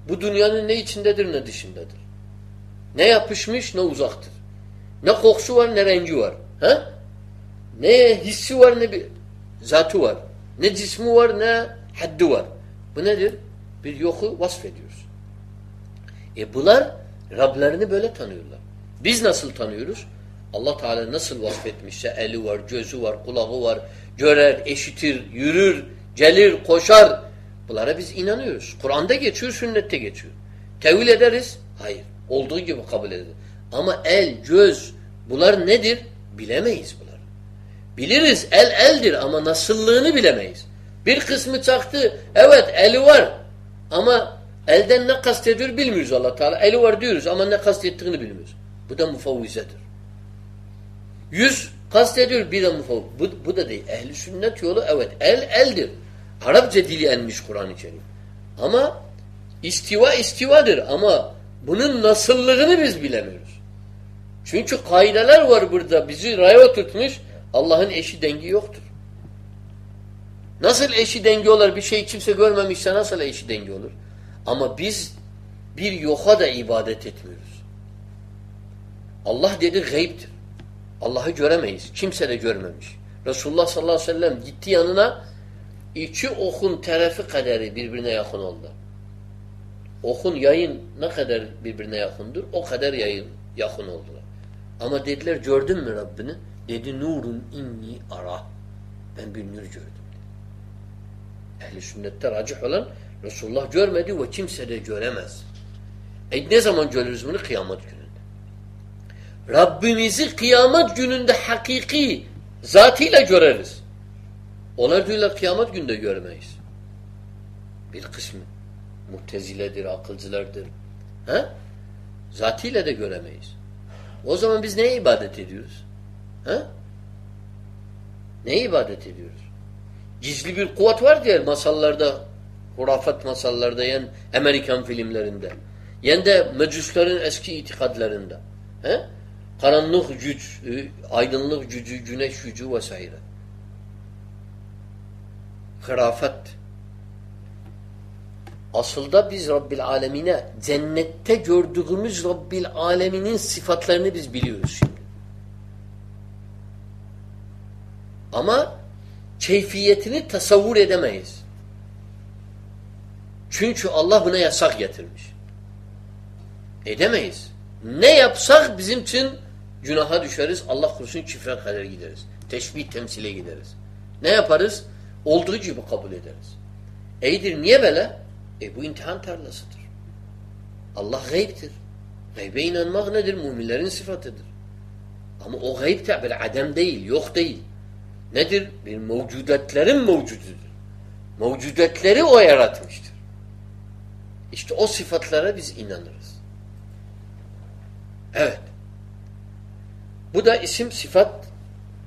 bu dünyanın ne içindedir ne dışındadır. Ne yapışmış ne uzaktır. Ne kokusu var ne rengi var. Ha? Ne hissi var ne bir zatı var. Ne cismi var ne haddi var. Bu nedir? Bir yoku vasfediyoruz. E bunlar Rablerini böyle tanıyorlar. Biz nasıl tanıyoruz? Allah Teala nasıl vasfetmişse eli var, gözü var, kulağı var, görer, eşitir, yürür, gelir, koşar. Bunlara biz inanıyoruz. Kur'an'da geçiyor, sünnette geçiyor. Tevil ederiz? Hayır. Olduğu gibi kabul ederiz. Ama el, göz bunlar nedir? Bilemeyiz bunlar. Biliriz el eldir ama nasıllığını bilemeyiz. Bir kısmı çaktı. Evet eli var. Ama elden ne kastediyor bilmiyoruz allah Teala. Eli var diyoruz ama ne kastettiğini bilmiyoruz. Bu da mufavvizedir. Yüz kastediyor bir de mufavviz. Bu, bu da değil. Ehli sünnet yolu evet el eldir. Arapça dili enmiş Kur'an-ı Kerim. Ama istiva istivadır ama bunun nasıllığını biz bilemiyoruz. Çünkü kaideler var burada bizi raya tutmuş. Allah'ın eşi dengi yoktur. Nasıl eşi dengi olur? Bir şey kimse görmemişse nasıl eşi dengi olur? Ama biz bir yoka da ibadet etmiyoruz. Allah dedi gayiptir. Allah'ı göremeyiz. Kimse de görmemiş. Resulullah sallallahu aleyhi ve sellem gitti yanına iki okun tarafı kaderi birbirine yakın oldu. Okun yayın ne kadar birbirine yakındır o kadar yayın yakın oldular. Ama dediler gördün mü Rabbini? Dedi nurun inni ara. Ben bir nur gördüm. Ehli sünnette racih olan Resulullah görmedi ve kimse de göremez. E ne zaman görürüz bunu? Kıyamet gününde. Rabbimizi kıyamet gününde hakiki zatıyla göreriz. Onlar diyorlar kıyamet günde görmeyiz. Bir kısmı. Muteziledir, akılcılardır. He? Zatıyla da göremeyiz. O zaman biz neye ibadet ediyoruz? He? Neye ibadet ediyoruz? Gizli bir kuvvet var diye masallarda Hurafat masallarda yen Amerikan filmlerinde. Yen de mecusların eski itikadlarında. He? Karanlık güç, e, aydınlık gücü, güneş gücü vesaire. Hırafat. Aslında biz Rabbil Alemine cennette gördüğümüz Rabbil Aleminin sıfatlarını biz biliyoruz şimdi. Ama keyfiyetini tasavvur edemeyiz. Çünkü Allah buna yasak getirmiş. Edemeyiz. Ne yapsak bizim için günaha düşeriz. Allah korusun küfre kadar gideriz. Teşbih temsile gideriz. Ne yaparız? Olduğu gibi kabul ederiz. Eydir niye böyle? E bu imtihan tarlasıdır. Allah gayiptir. Gaybe inanmak nedir? Müminlerin sıfatıdır. Ama o gayb de böyle adem değil, yok değil. Nedir? Bir mevcudetlerin mevcududur. Mevcudetleri o yaratmıştır. İşte o sıfatlara biz inanırız. Evet. Bu da isim sıfat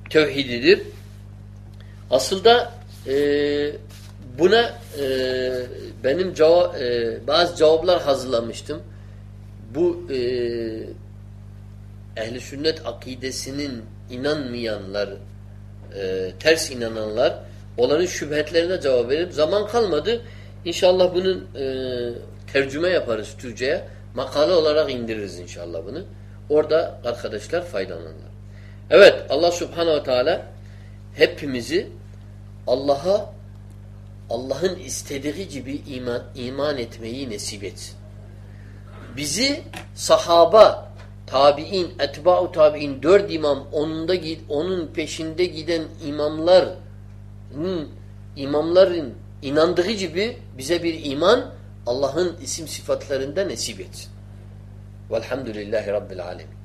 tevhididir. Aslında e, buna e, benim cevap, e, bazı cevaplar hazırlamıştım. Bu e, ehli sünnet akidesinin inanmayanlar, e, ters inananlar onların şüphetlerine cevap verip zaman kalmadı. İnşallah bunun e, tercüme yaparız Türkçe'ye. Makale olarak indiririz inşallah bunu. Orada arkadaşlar faydalanırlar. Evet Allah Subhanahu ve Teala hepimizi Allah'a Allah'ın istediği gibi iman, iman etmeyi nasip etsin. Bizi sahaba, tabi'in, etba'u tabi'in, dört imam, onunda, onun peşinde giden imamların, imamların inandığı gibi bize bir iman Allah'ın isim sıfatlarında nasip etsin. Velhamdülillahi Rabbil Alemin.